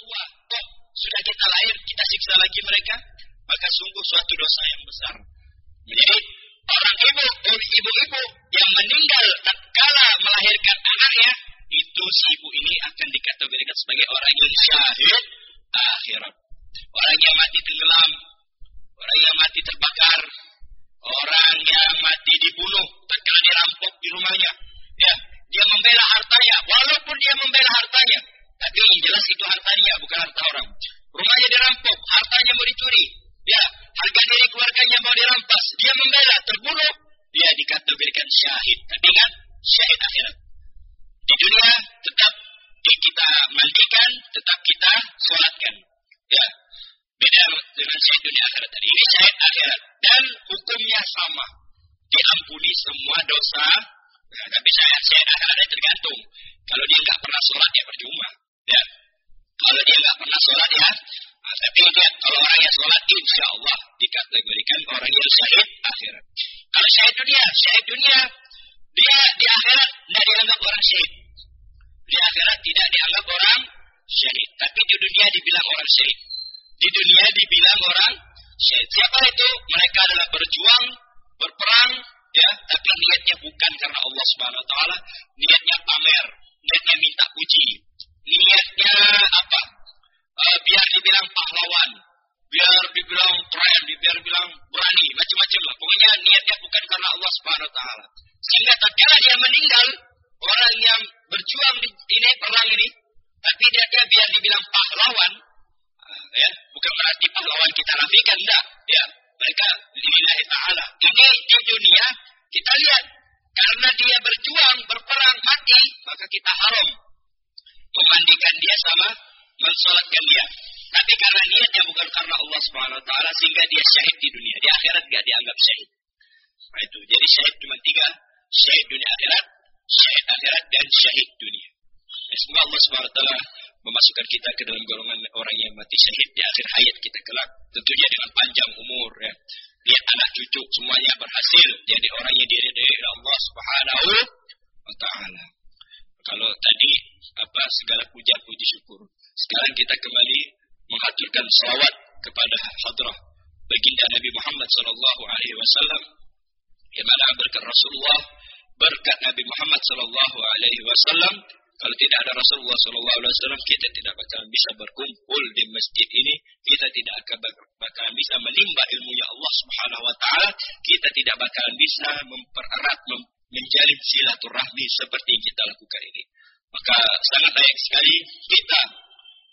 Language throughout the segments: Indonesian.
tua, kok sudah kita lahir, kita siksa lagi mereka, maka sungguh suatu dosa yang besar. Jadi orang ibu, ibu-ibu yang meninggal tatkala melahirkan anaknya, itu si ibu ini akan dikategorikan sebagai orang yang syahid akhirat. Orang yang mati tenggelam, orang yang mati terbakar, orang yang mati dibunuh, tatkala dirampok di rumahnya. Ya, dia membela hartanya, walaupun dia membela hartanya, tapi yang jelas itu hartanya, bukan harta orang. Rumahnya dirampok, hartanya mau dicuri. Ya, harga diri keluarganya mau dirampas. Dia membela, terbunuh. Dia dikategorikan syahid. Tapi kan, syahid akhirat. Di dunia tetap kita mandikan, tetap kita sholatkan. Ya, beda dengan syahid dunia akhirat. Ini syahid akhirat. Dan hukumnya sama. Diampuni semua dosa. Ya, tapi syahid, syahid akhirat tergantung. Kalau dia nggak pernah sholat, ya percuma. Ya. Kalau dia nggak pernah sholat ya, nah, tapi dia kalau orang yang sholat insya Allah dikategorikan orang yang syahid akhirat. Kalau syahid dunia, syahid dunia dia di akhirat tidak dianggap orang syahid. Di akhirat tidak dianggap orang syahid, tapi di dunia dibilang orang syahid. Di dunia dibilang orang syahid. Siapa itu? Mereka adalah berjuang, berperang, ya, tapi niatnya bukan karena Allah Subhanahu Wa Taala, niatnya pamer, niatnya minta puji, niatnya apa? Uh, biar dibilang pahlawan, biar dibilang keren, biar dibilang berani, macam-macam lah. Pokoknya niatnya bukan karena Allah Subhanahu Wa Taala. Sehingga tatkala dia meninggal, orang yang berjuang di ini perang ini, tapi dia, dia biar dibilang pahlawan, uh, ya, bukan berarti pahlawan kita nafikan, enggak, ya. Mereka lillahi ta'ala. Ini di dunia kita lihat karena dia berjuang, berperang, mati, maka kita haram memandikan dia sama mensolatkan dia. Tapi karena niatnya bukan karena Allah Subhanahu taala sehingga dia syahid di dunia. Di akhirat gak dianggap syahid. Nah itu. Jadi syahid cuma tiga. Syahid dunia akhirat, syahid akhirat dan syahid dunia. Ya, semoga Allah taala memasukkan kita ke dalam golongan orang yang mati syahid di akhir hayat kita kelak. Tentunya dengan panjang umur ya. Lihat anak cucu semuanya berhasil jadi orang yang diridhai Allah Subhanahu wa taala. Kalau tadi apa segala puja puji syukur. Sekarang kita kembali menghaturkan salawat kepada hadrah baginda Nabi Muhammad sallallahu alaihi wasallam. Yang mana berkat Rasulullah berkat Nabi Muhammad sallallahu alaihi wasallam. Kalau tidak ada Rasulullah sallallahu alaihi wasallam kita tidak bakal bisa berkumpul di masjid ini. Kita tidak akan bakal bisa menimba ilmunya Allah Subhanahu wa taala. Kita tidak bakal bisa mempererat mem menjalin silaturahmi seperti kita lakukan ini maka sangat baik sekali kita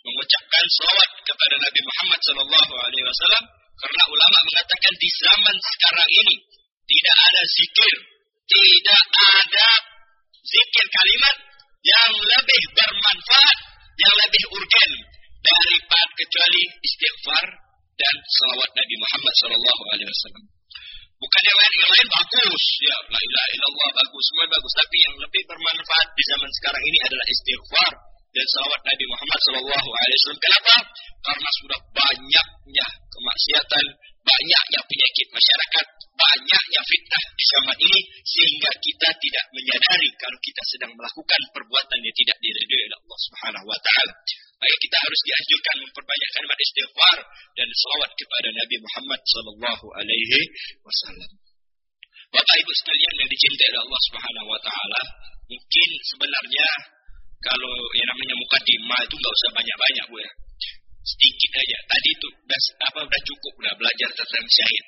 mengucapkan salawat kepada Nabi Muhammad sallallahu alaihi wasallam karena ulama mengatakan di zaman sekarang ini tidak ada zikir, tidak ada zikir kalimat yang lebih bermanfaat, yang lebih urgen daripada kecuali istighfar dan salawat Nabi Muhammad sallallahu alaihi wasallam. Bukan yang lain, yang lain bagus. Ya, la ilaha illallah bagus, semua bagus. Tapi yang lebih bermanfaat di zaman sekarang ini adalah istighfar dan salawat Nabi Muhammad Wasallam. Kenapa? Karena sudah banyaknya kemaksiatan, banyaknya penyakit masyarakat, banyaknya fitnah di zaman ini sehingga kita tidak menyadari kalau kita sedang melakukan perbuatan yang tidak diridhoi oleh Allah Subhanahu Wa Taala. Maka kita harus dianjurkan memperbanyak kalimat istighfar dan salawat kepada Nabi Muhammad Sallallahu Alaihi Wasallam. Bapak Ibu sekalian yang dicintai oleh Allah Subhanahu Wa Taala, mungkin sebenarnya kalau yang namanya mukadimah itu nggak usah banyak-banyak bu ya, sedikit aja. Tadi itu udah apa udah cukup udah belajar tentang syahid.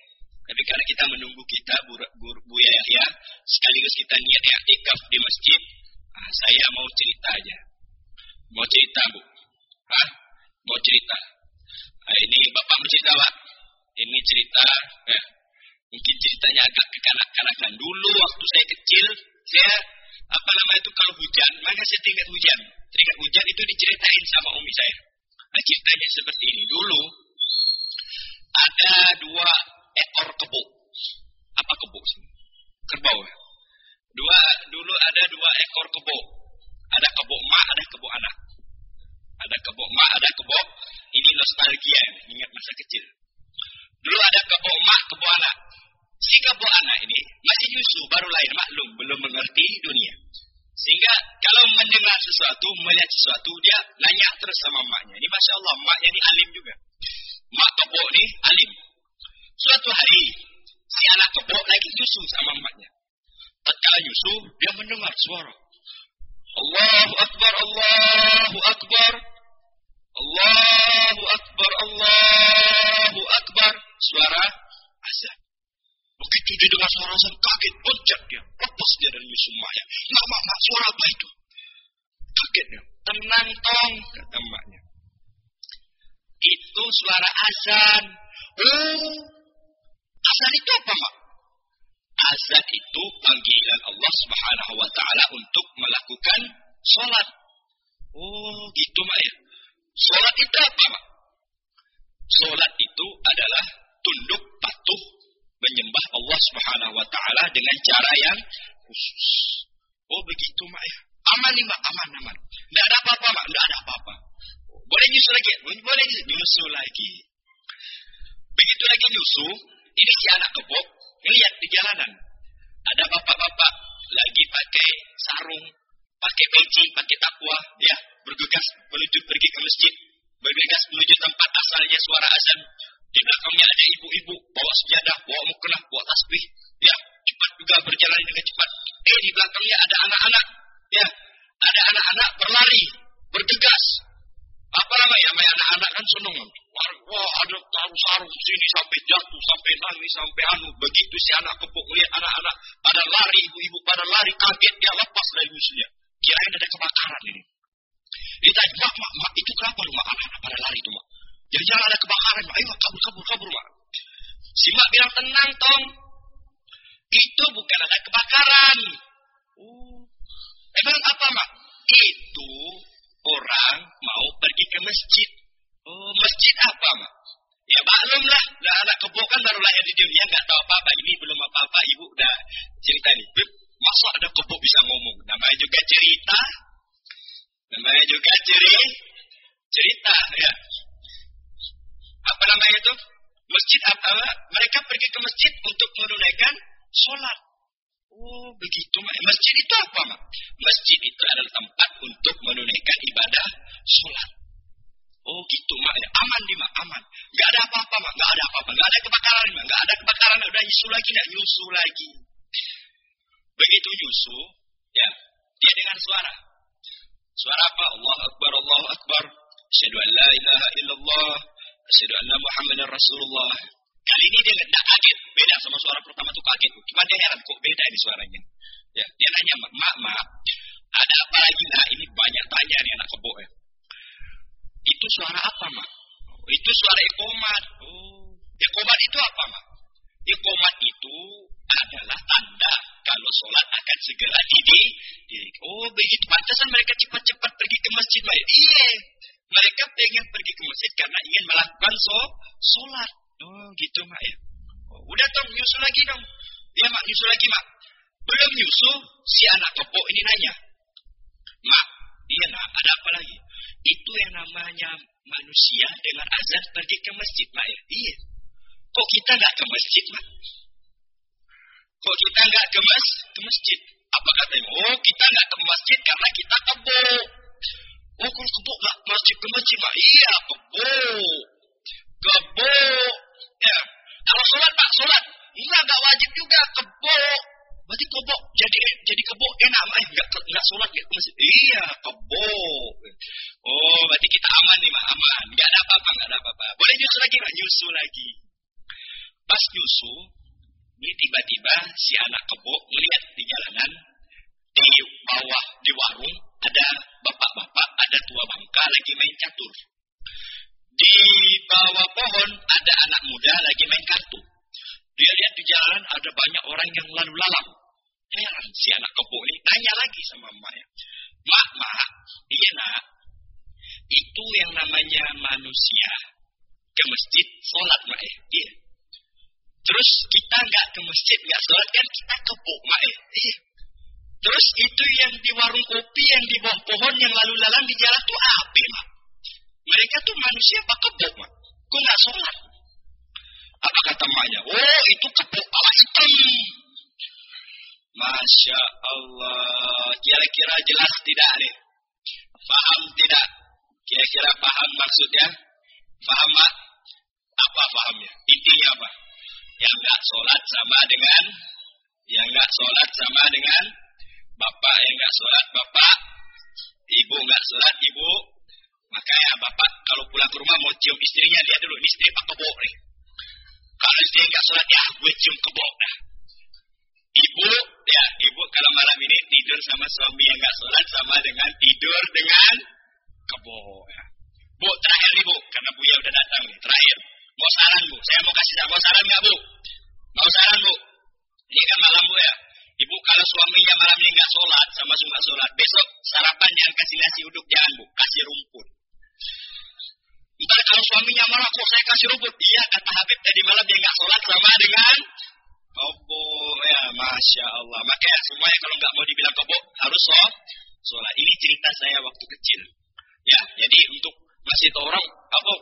Tapi karena kita menunggu kita Bu Yahya, sekaligus kita niat iktikaf di masjid, nah, saya mau cerita aja. Mau cerita Bu, Hah? Mau cerita. Nah, ini Bapak mau cerita, Pak. Ini cerita, ya. Mungkin ceritanya agak kekanak-kanakan. Dulu waktu saya kecil, saya apa nama itu kalau hujan, maka saya tingkat hujan. Tingkat hujan itu diceritain sama umi saya. Nah, ceritanya seperti ini. Dulu ada dua ekor kebo. Apa kebo sih? Kerbau. Ya? Dua dulu ada dua ekor kebo. Ada kebo emak, ada kebo anak. Ada kebo mak, ada kebo. Ini nostalgia, ingat masa kecil. Dulu ada kebo mak, kebo anak. Si kebo anak ini masih nyusu, baru lahir maklum, belum mengerti dunia. Sehingga kalau mendengar sesuatu, melihat sesuatu, dia nanya terus sama maknya. Ini Masya Allah, maknya ini alim juga. Mak tepuk ini alim. Suatu hari, si anak tepuk lagi nyusu sama maknya. Tatkala nyusu, dia mendengar suara. Allahu Akbar, Allahu Akbar. Dari Maya. Mak, mak, mak, suara apa itu? Kaget dia. Tenang, tong, kata maknya. Itu suara azan. Oh, azan itu apa, mak? Azan itu panggilan Allah Subhanahu wa taala untuk melakukan salat. Oh, gitu mak ya. Salat itu apa, mak? Salat itu adalah tunduk patuh menyembah Allah Subhanahu wa taala dengan cara yang khusus. Oh, begitu mak ya. Aman nih mak, aman aman. Tidak ada apa-apa mak, tidak ada apa-apa. Boleh nyusul lagi, boleh nyusul lagi. Begitu lagi nyusul, ini si anak kebok lihat di jalanan. Ada bapak-bapak lagi pakai sarung, pakai peci, pakai takwa, ya, bergegas menuju pergi ke masjid, bergegas menuju tempat asalnya suara azan. Di belakangnya ada ibu-ibu bawa sejadah, bawa mukena, bawa tasbih, ya, cepat juga berjalan dengan cepat. Eh, di belakangnya ada anak-anak, ya, ada anak-anak berlari, bergegas, apa namanya main anak-anak kan seneng. Wah ada taruh sarung sini sampai jatuh sampai nangis sampai anu. Begitu si anak kepuk melihat anak-anak pada lari ibu-ibu pada lari kaget dia lepas dari musuhnya. Kirain ada kebakaran ini. Ditanya mak mak mak itu kenapa lu mak? Anak-anak pada lari itu mak. Jadi jangan ada kebakaran mak. Ayo kabur kabur kabur mak. Si mak bilang tenang tong itu bukan ada kebakaran oh emang apa mak itu orang mau pergi ke masjid. Oh, masjid apa, Mak? Ya maklum lah, nah, anak kebo kan baru lahir di dunia, nggak tahu apa-apa. Ini belum apa-apa, ibu udah cerita nih. Masa ada kebo bisa ngomong? Namanya juga cerita. Namanya juga ceri, cerita, ya. Apa namanya itu? Masjid apa? Mereka pergi ke masjid untuk menunaikan sholat. Oh, begitu, Mak. Masjid itu apa, Mak? Masjid itu adalah tempat untuk menunaikan ibadah sholat. Oh, gitu, Mak. Ya, aman di Mak, aman. Gak ada apa-apa, Mak. Gak ada apa-apa. Gak ada kebakaran, Mak. Gak ada kebakaran. Udah nyusu lagi, gak nyusu lagi. Begitu nyusu, ya, dia dengan suara. Suara apa? Allah Akbar, Allah Akbar. Asyadu an la ilaha illallah. Asyadu anna Muhammadan Rasulullah. Kali ini dia tidak kaget, beda sama suara pertama tuh kaget. Cuma dia heran kok beda ini suaranya. Ya, dia nanya, mak, mak, ada apa lagi? Nah, ini banyak tanya nih anak kebo ya. Itu suara apa, mak? Oh, itu suara ekomat. Oh, ekomat itu apa, mak? Ekomat itu adalah tanda kalau sholat akan segera didi. Oh, begitu. Pantasan mereka cepat-cepat pergi ke masjid, mak. Iya, mereka pengen pergi ke masjid karena ingin melakukan so, sholat. Oh gitu mak ya. Oh, udah dong nyusul lagi dong. Ya mak nyusul lagi mak. Belum nyusul si anak kebo ini nanya. Mak, iya nak ada apa lagi? Itu yang namanya manusia dengar azan pergi ke masjid mak ya. Iya. Kok kita nggak ke masjid mak? Kok kita nggak ke mas ke masjid? Apa katanya? Oh kita nggak ke masjid karena kita kebo. Oh kalau kebo nggak masjid ke masjid mak? Iya kebo. Kebo Ya. Kalau sholat pak, sholat. Enggak, enggak wajib juga. Kebo. Berarti kebo. Jadi jadi kebo enak. Eh, enggak, enggak sholat ya. Masih. Iya, kebo. Oh, berarti kita aman nih, mak. Aman. Enggak ada apa-apa, enggak ada apa-apa. Boleh nyusul lagi, mak. Nyusul lagi. Pas nyusul, ini tiba-tiba si anak kebo melihat di jalanan, di bawah, di warung, ada bapak-bapak, ada tua bangka lagi main catur. Di bawah pohon ada anak muda lagi main kartu. Dia lihat di jalan ada banyak orang yang lalu lalang. Heran si anak kebo ini tanya lagi sama emaknya. Mak, mak, iya nak. Itu yang namanya manusia ke masjid sholat mak eh. Iya. Terus kita nggak ke masjid nggak sholat kan kita kebo mak eh. Iya. Terus itu yang di warung kopi yang di bawah pohon yang lalu lalang di jalan tuh apa mak? Mereka tuh manusia kebo mak? Kok nggak sholat? Apa kata maknya? Oh, itu kebo kepala hitam. Masya Allah. Kira-kira jelas tidak nih? Faham tidak? Kira-kira paham maksudnya? Faham mak? Apa fahamnya? Intinya apa? Yang nggak sholat sama dengan yang nggak sholat sama dengan Bapak yang nggak sholat, bapak. Ibu nggak sholat, ibu. Maka ya bapak kalau pulang ke rumah mau cium istrinya, lihat dulu, ini istri pak kebo nih. Kalau istri nggak sholat, ya gue cium kebo. Nah. Ibu, ya ibu kalau malam ini tidur sama suami yang nggak sholat sama dengan tidur dengan kebo. Ya. Bu, terakhir nih bu, karena bu ya udah datang nih, terakhir. Mau saran bu, saya mau kasih mau saran nggak bu? Mau saran bu? Ini kan malam bu ya. Ibu kalau suaminya malam ini nggak sholat sama suka sholat, besok sarapan jangan kasih nasi uduk jangan bu, kasih rumput. Ntar kalau suaminya malah kok saya kasih rumput, iya kata Habib tadi malam dia nggak sholat sama dengan kobo ya masya Allah. Makanya semuanya kalau nggak mau dibilang kobo harus sholat. Sholat ini cerita saya waktu kecil. Ya, jadi untuk masih orang apa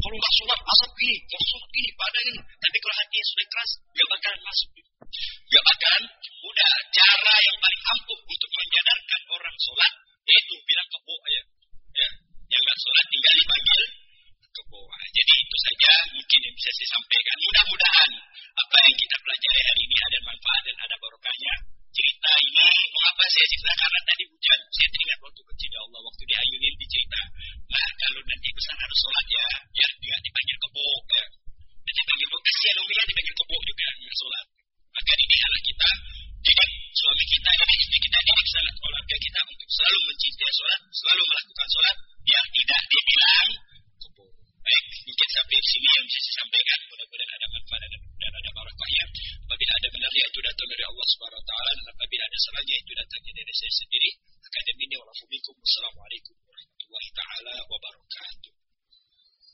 kalau nggak sholat asap gini, kalau sholat gini, ini. Tapi kalau hatinya sudah keras, nggak bakalan masuk. Nggak bakalan. Udah cara yang paling ampuh untuk menyadarkan orang sholat, yaitu bilang kebo ya. Ya, nggak sholat tinggal dipanggil kebo. Jadi itu saja mungkin yang bisa saya sampaikan. Mudah-mudahan apa yang kita pelajari hari ini ada manfaat dan ada barokahnya. Cerita ini mengapa saya cerita karena tadi hujan. Saya teringat waktu kecil ya Allah waktu di Ayunin dicerita. Nah kalau nanti besar harus sholat ya, ya juga dipanggil kebo. Ya. Nanti dipanggil kebo kasihan umumnya dipanggil kebo juga nggak sholat. Maka ini anak kita didik suami kita ini istri kita didik sangat keluarga kita untuk selalu mencintai sholat, selalu melakukan sholat biar tidak dibilang. Baik, mungkin sampai sini yang bisa saya sampaikan. Mudah-mudahan ada manfaat dan ada barokahnya. Apabila ada benar ya itu datang dari Allah Subhanahu Wa Taala dan apabila ada salahnya itu datangnya dari saya sendiri. Akademi Walafumikum. Wassalamualaikum warahmatullahi wabarakatuh.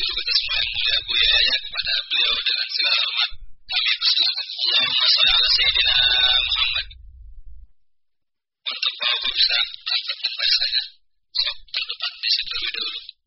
guru kita semua yang mulia Yahya kepada beliau dengan segala hormat. Kami persilakan Allahumma salli ala Sayyidina Muhammad. Untuk Bapak bisa angkat device saya. Sok terdepan di situ lebih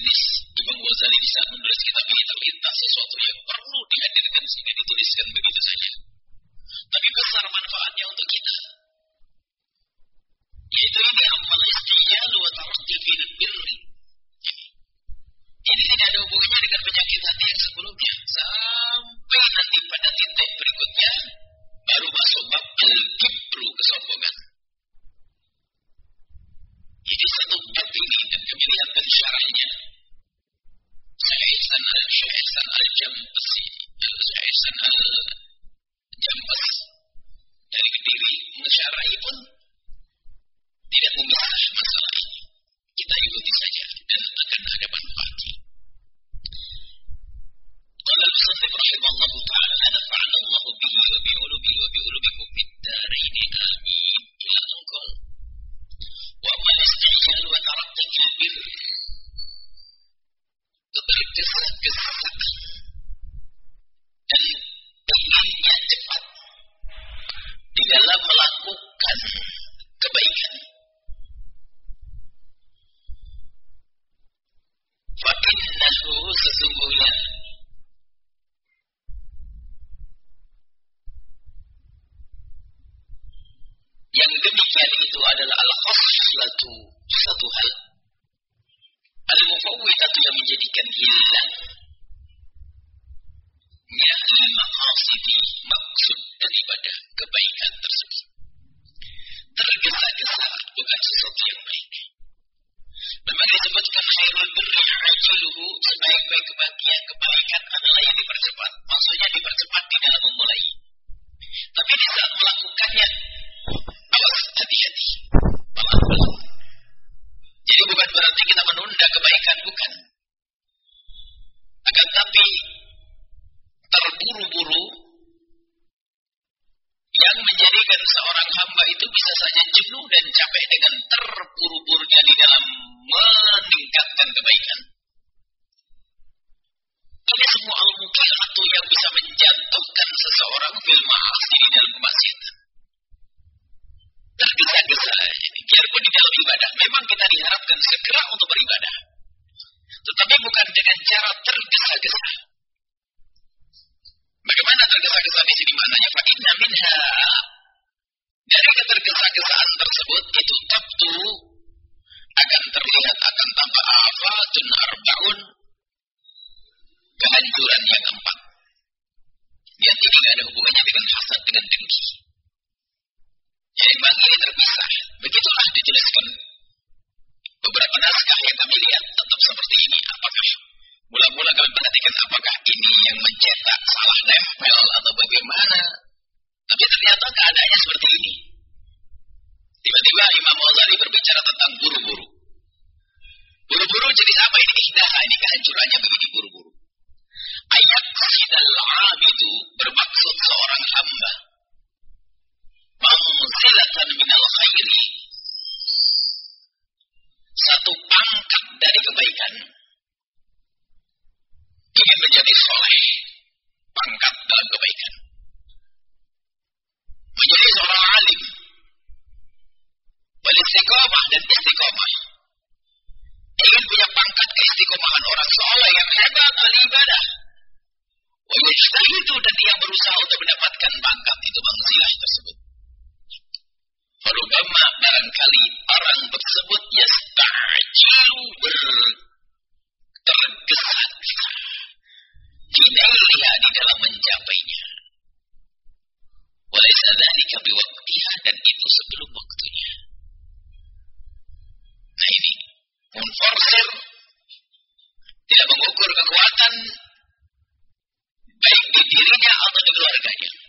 jenis Imam Ghazali bisa menulis kitab ini terlintas sesuatu yang perlu dihadirkan sehingga dituliskan begitu saja. Tapi besar manfaatnya untuk kita. Yaitu ini amal istiyalu wa tarqi fil birri. Ini tidak ada hubungannya dengan penyakit hati yang sebelumnya. Sampai nanti pada titik berikutnya baru masuk bab al-kibru kesombongan. Ini satu bab ini dan kami lihat dari syarahnya. Syaisan al-Syaisan al-Jambasi. Syaisan al-Jambas. Dari kediri mensyarahi pun tidak memisah masalah ini. Kita ikuti saja dan akan ada manfaatnya. قال المصنف رحمه الله تعالى نفعنا الله به وبعلومه وبعلومكم في الدارين آمين إلى أن وهو الاستعجال وترقي الكبير تضرب بالحق بالحق dan inginnya cepat di dalam melakukan kebaikan. Fakinnahu sesungguhnya yang demikian itu adalah al-khoslatu satu hal. Al-mufawwidatu yang menjadikan hilang. Ya maqasidi maksud daripada kebaikan tersebut. Tergesa-gesa bukan sesuatu yang baik. Memang disebutkan khairul birri ajiluhu sebaik-baik kebahagiaan kebaikan adalah yang dipercepat. Maksudnya dipercepat di dalam memulai. Tapi di saat melakukannya awas hati-hati pelan-pelan jadi bukan berarti kita menunda kebaikan bukan akan tapi terburu-buru yang menjadikan seorang hamba itu bisa saja jenuh dan capek dengan terburu-burunya di dalam meningkatkan kebaikan. Ini semua al-mukilatu yang bisa menjatuhkan seseorang fil di dalam kemaksiatan. Tergesa-gesa, biarpun di dalam ibadah, memang kita diharapkan segera untuk beribadah. Tetapi bukan dengan cara tergesa-gesa. Bagaimana tergesa-gesa di sini maknanya? Fa'inna minha. Dari ketergesa-gesaan tersebut itu tabtu akan terlihat akan tambah afatun arbaun kehancuran yang keempat. Yang tidak ada hubungannya dengan hasad dengan dengki. Jadi memang ini terpisah. Begitulah dijelaskan beberapa naskah yang kami lihat tetap seperti ini. Apakah mula-mula kami perhatikan apakah ini yang mencetak salah nempel atau bagaimana? Tapi ternyata keadaannya seperti ini. Tiba-tiba Imam Ghazali berbicara tentang buru-buru. Buru-buru jadi apa ini ihdaha ini kehancurannya begini buru-buru. Ayat sidal abidu bermaksud seorang hamba. Manzilatan minal khairi. Satu pangkat dari kebaikan. Ingin menjadi soleh. Pangkat dalam kebaikan. Menjadi seorang alim. Beristiqomah dan istiqomah. Ingin punya pangkat keistiqomahan orang soleh yang hebat ahli ibadah. itu dan dia berusaha untuk mendapatkan pangkat itu manzilah tersebut. Farubama barangkali orang tersebut yasta'jilu bertergesa-gesa. Hinailiha di dalam mencapainya. Walaysa dhalika biwaktiha dan itu sebelum waktunya. Nah ini, menforsir tidak mengukur kekuatan baik di dirinya atau di keluarganya.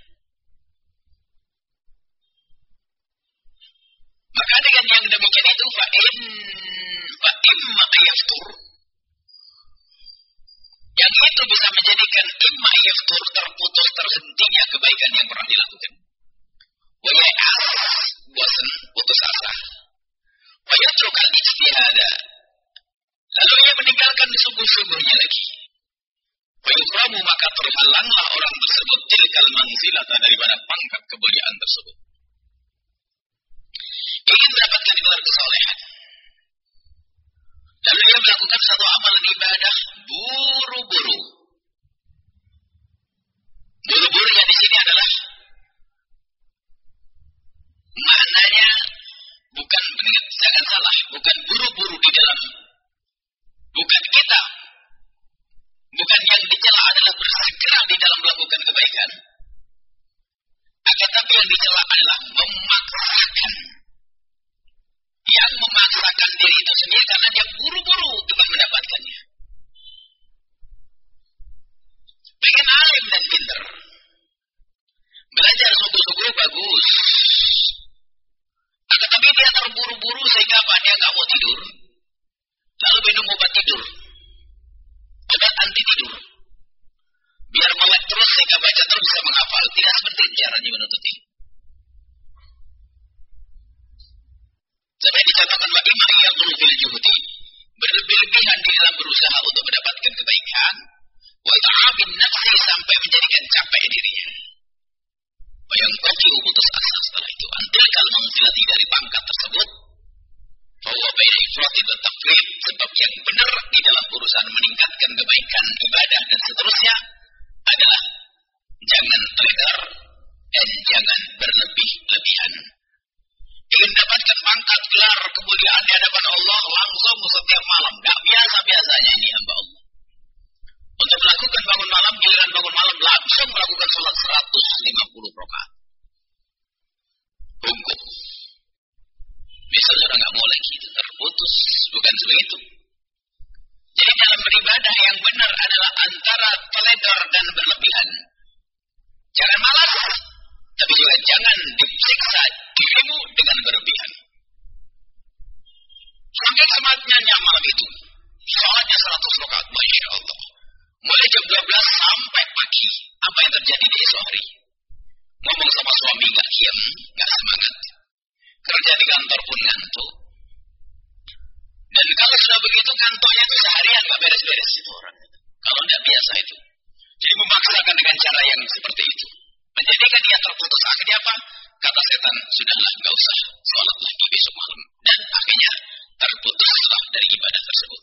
Maka dengan yang demikian itu fa'in fa'imma yaftur yang itu bisa menjadikan imma yaftur terputus terhentinya kebaikan yang pernah dilakukan. Wa ya'as bosan putus asa. Wa yatruk al-ijtihada Lalu ia meninggalkan sungguh-sungguhnya lagi. Fayukramu maka terhalanglah orang tersebut tilkal manzilata daripada pangkat kemuliaan tersebut. Ingin mendapatkan gelar kesolehan. Lalu ia melakukan satu amalan ibadah buru-buru. Buru-burunya di sini adalah maknanya bukan jangan salah, bukan buru-buru di dalam bukan kita bukan yang dicela adalah bersegera di dalam melakukan kebaikan akan tapi yang dicela adalah memaksakan yang memaksakan diri itu sendiri karena dia buru-buru untuk mendapatkannya. Pengen alim dan pinter. Belajar sungguh-sungguh bagus. Akan tapi dia terburu-buru sehingga apa? Dia nggak mau tidur. Lalu minum obat tidur. Obat anti tidur. Biar melek terus sehingga baca terus bisa menghafal. Tidak seperti caranya menuntut Sampai dicatatkan wa imam yang fil juhudi. Berlebih-lebihan di dalam berusaha untuk mendapatkan kebaikan. Wa ta'abin nafsi sampai menjadikan capek dirinya. Yang koki putus asa setelah itu. Antil kalau mengfilati dari pangkat tersebut bahwa baina ifrati dan tafrid sebab yang benar di dalam urusan meningkatkan kebaikan ibadah dan seterusnya adalah jangan teledar dan jangan berlebih-lebihan. Ingin dapatkan pangkat gelar kemuliaan di hadapan Allah langsung setiap malam. Gak biasa-biasanya ini hamba Allah. Untuk melakukan bangun malam, giliran bangun malam langsung melakukan sholat 150 rakaat. Bungkuk bisa sudah nggak mau lagi itu terputus, bukan sebegitu. Jadi dalam beribadah yang benar adalah antara teledor dan berlebihan. Jangan malas, tapi juga jangan disiksa dirimu dengan berlebihan. Sampai sematnya malam itu, sholatnya 100 rakaat, Masya Allah. Mulai jam 12 sampai pagi, apa yang terjadi di esok hari? Ngomong sama suami gak diam, gak semangat Kerja di kantor pun ngantuk. Dan kalau sudah begitu kantornya itu seharian nggak beres-beres itu orang. Kalau tidak biasa itu. Jadi memaksakan dengan cara yang seperti itu. Menjadikan dia terputus akhirnya apa? Kata setan, sudahlah nggak usah sholat lagi besok malam. Dan akhirnya terputuslah dari ibadah tersebut.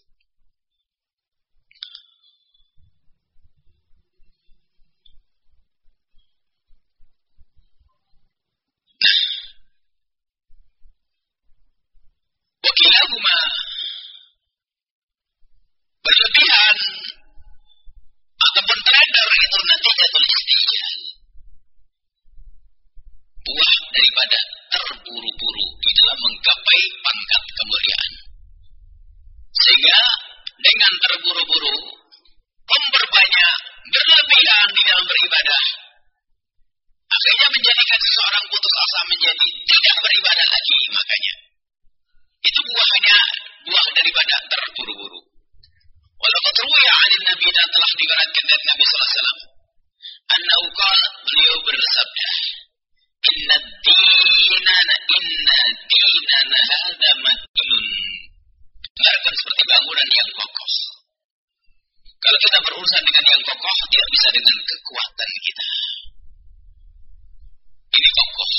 Wakilahuma berlebihan ataupun teredar itu nanti jatuh istihal. Buah daripada terburu-buru di dalam menggapai pangkat kemuliaan. Sehingga dengan terburu-buru memperbanyak berlebihan di dalam beribadah akhirnya menjadikan seseorang putus asa menjadi tidak beribadah lagi makanya dengan kekuatan kita. Ini kokoh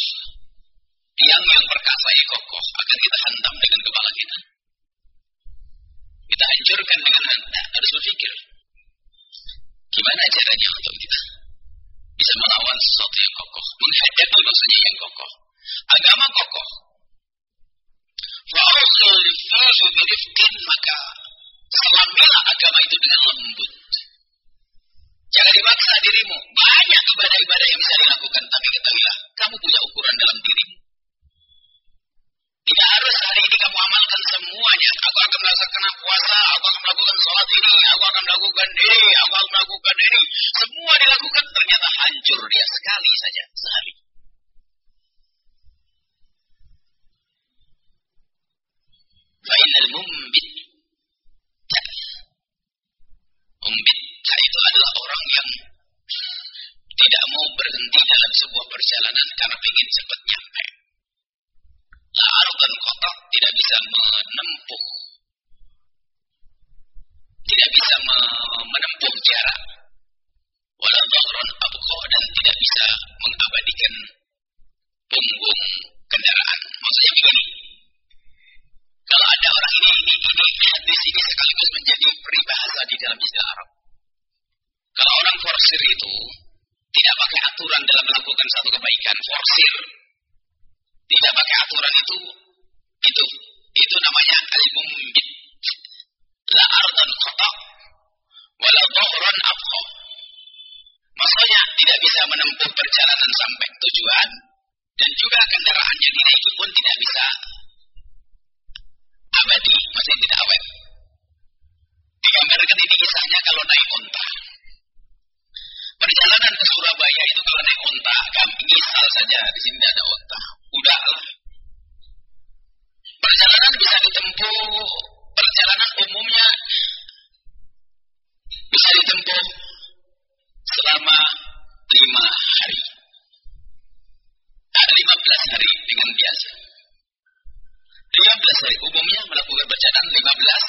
tiang yang perkasa yang kokoh akan kita hantam dengan kepala kita. Kita hancurkan dengan handa. Harus berpikir. Gimana caranya untuk kita bisa melawan sesuatu yang kokoh. Menghadapi maksudnya yang kokoh. Agama kokoh. Fa'ukhil fihi maka selamilah agama itu dengan lembut. Dirimu. Banyak ibadah-ibadah yang bisa dilakukan. Tapi ketahuilah, kamu punya ukuran dalam dirimu. Tidak harus hari ini kamu amalkan semuanya. Aku akan melakukan puasa, aku akan melakukan sholat ini, aku akan melakukan ini, aku akan melakukan ini. Semua dilakukan ternyata hancur dia sekali saja sehari. Fainal mumbit karena ingin cepat nyampe. Lalu dan kotak tidak bisa menempuh. Tidak bisa menempuh jarak. Walau dhagron abqah dan tidak bisa mengabadikan punggung kendaraan. Maksudnya begini. Kalau ada orang ini, ini, ini, hadis ini sekaligus menjadi peribahasa di dalam istilah Arab. Kalau orang forsir itu, tidak pakai aturan dalam melakukan satu kebaikan, forsir. Tidak pakai aturan itu, itu, itu namanya al-mumbit. La ardan kotak, wala dhahran apa Maksudnya tidak bisa menempuh perjalanan sampai tujuan. Dan juga kendaraannya. Tidak ikut pun tidak bisa. saja di sini ada unta. Udahlah. Perjalanan bisa ditempuh, perjalanan umumnya bisa ditempuh selama lima hari. Ada lima belas hari dengan biasa. Lima belas hari umumnya melakukan perjalanan lima belas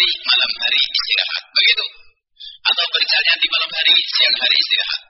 hari, malam hari istirahat. Begitu. Atau berjalan di malam hari, siang hari istirahat.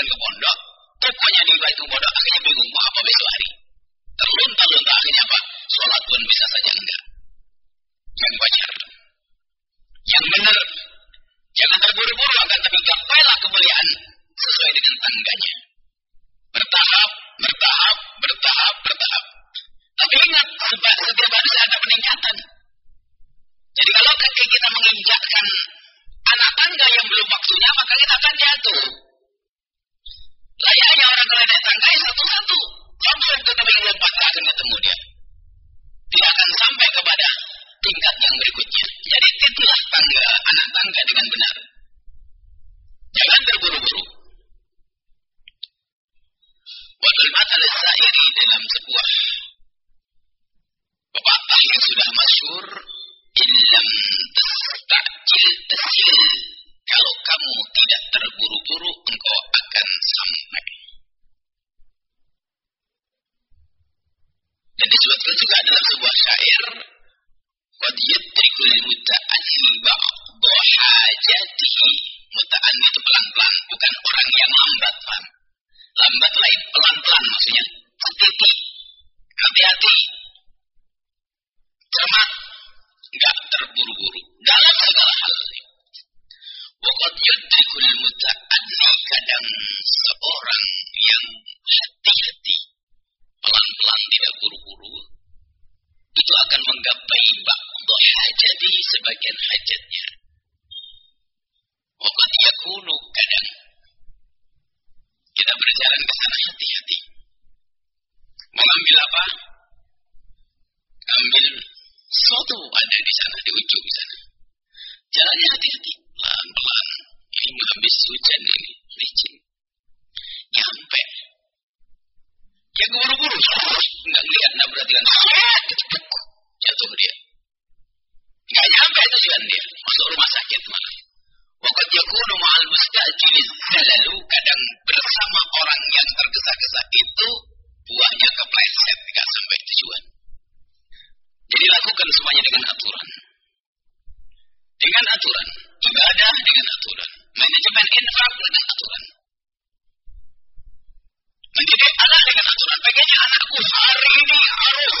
diberangkatkan ke pondok, tokonya di ke pondok, akhirnya bingung mau apa besok hari. Terlunta-lunta akhirnya apa? Sholat pun bisa saja enggak. Yang wajar. Yang benar. Jangan terburu-buru akan tapi gapailah kemuliaan sesuai dengan tangganya. dengan. Lakukan semuanya dengan aturan. Dengan aturan. Ibadah dengan aturan. Manajemen infak dengan aturan. Mendidik anak dengan aturan. Bagaimana anakku hari ini harus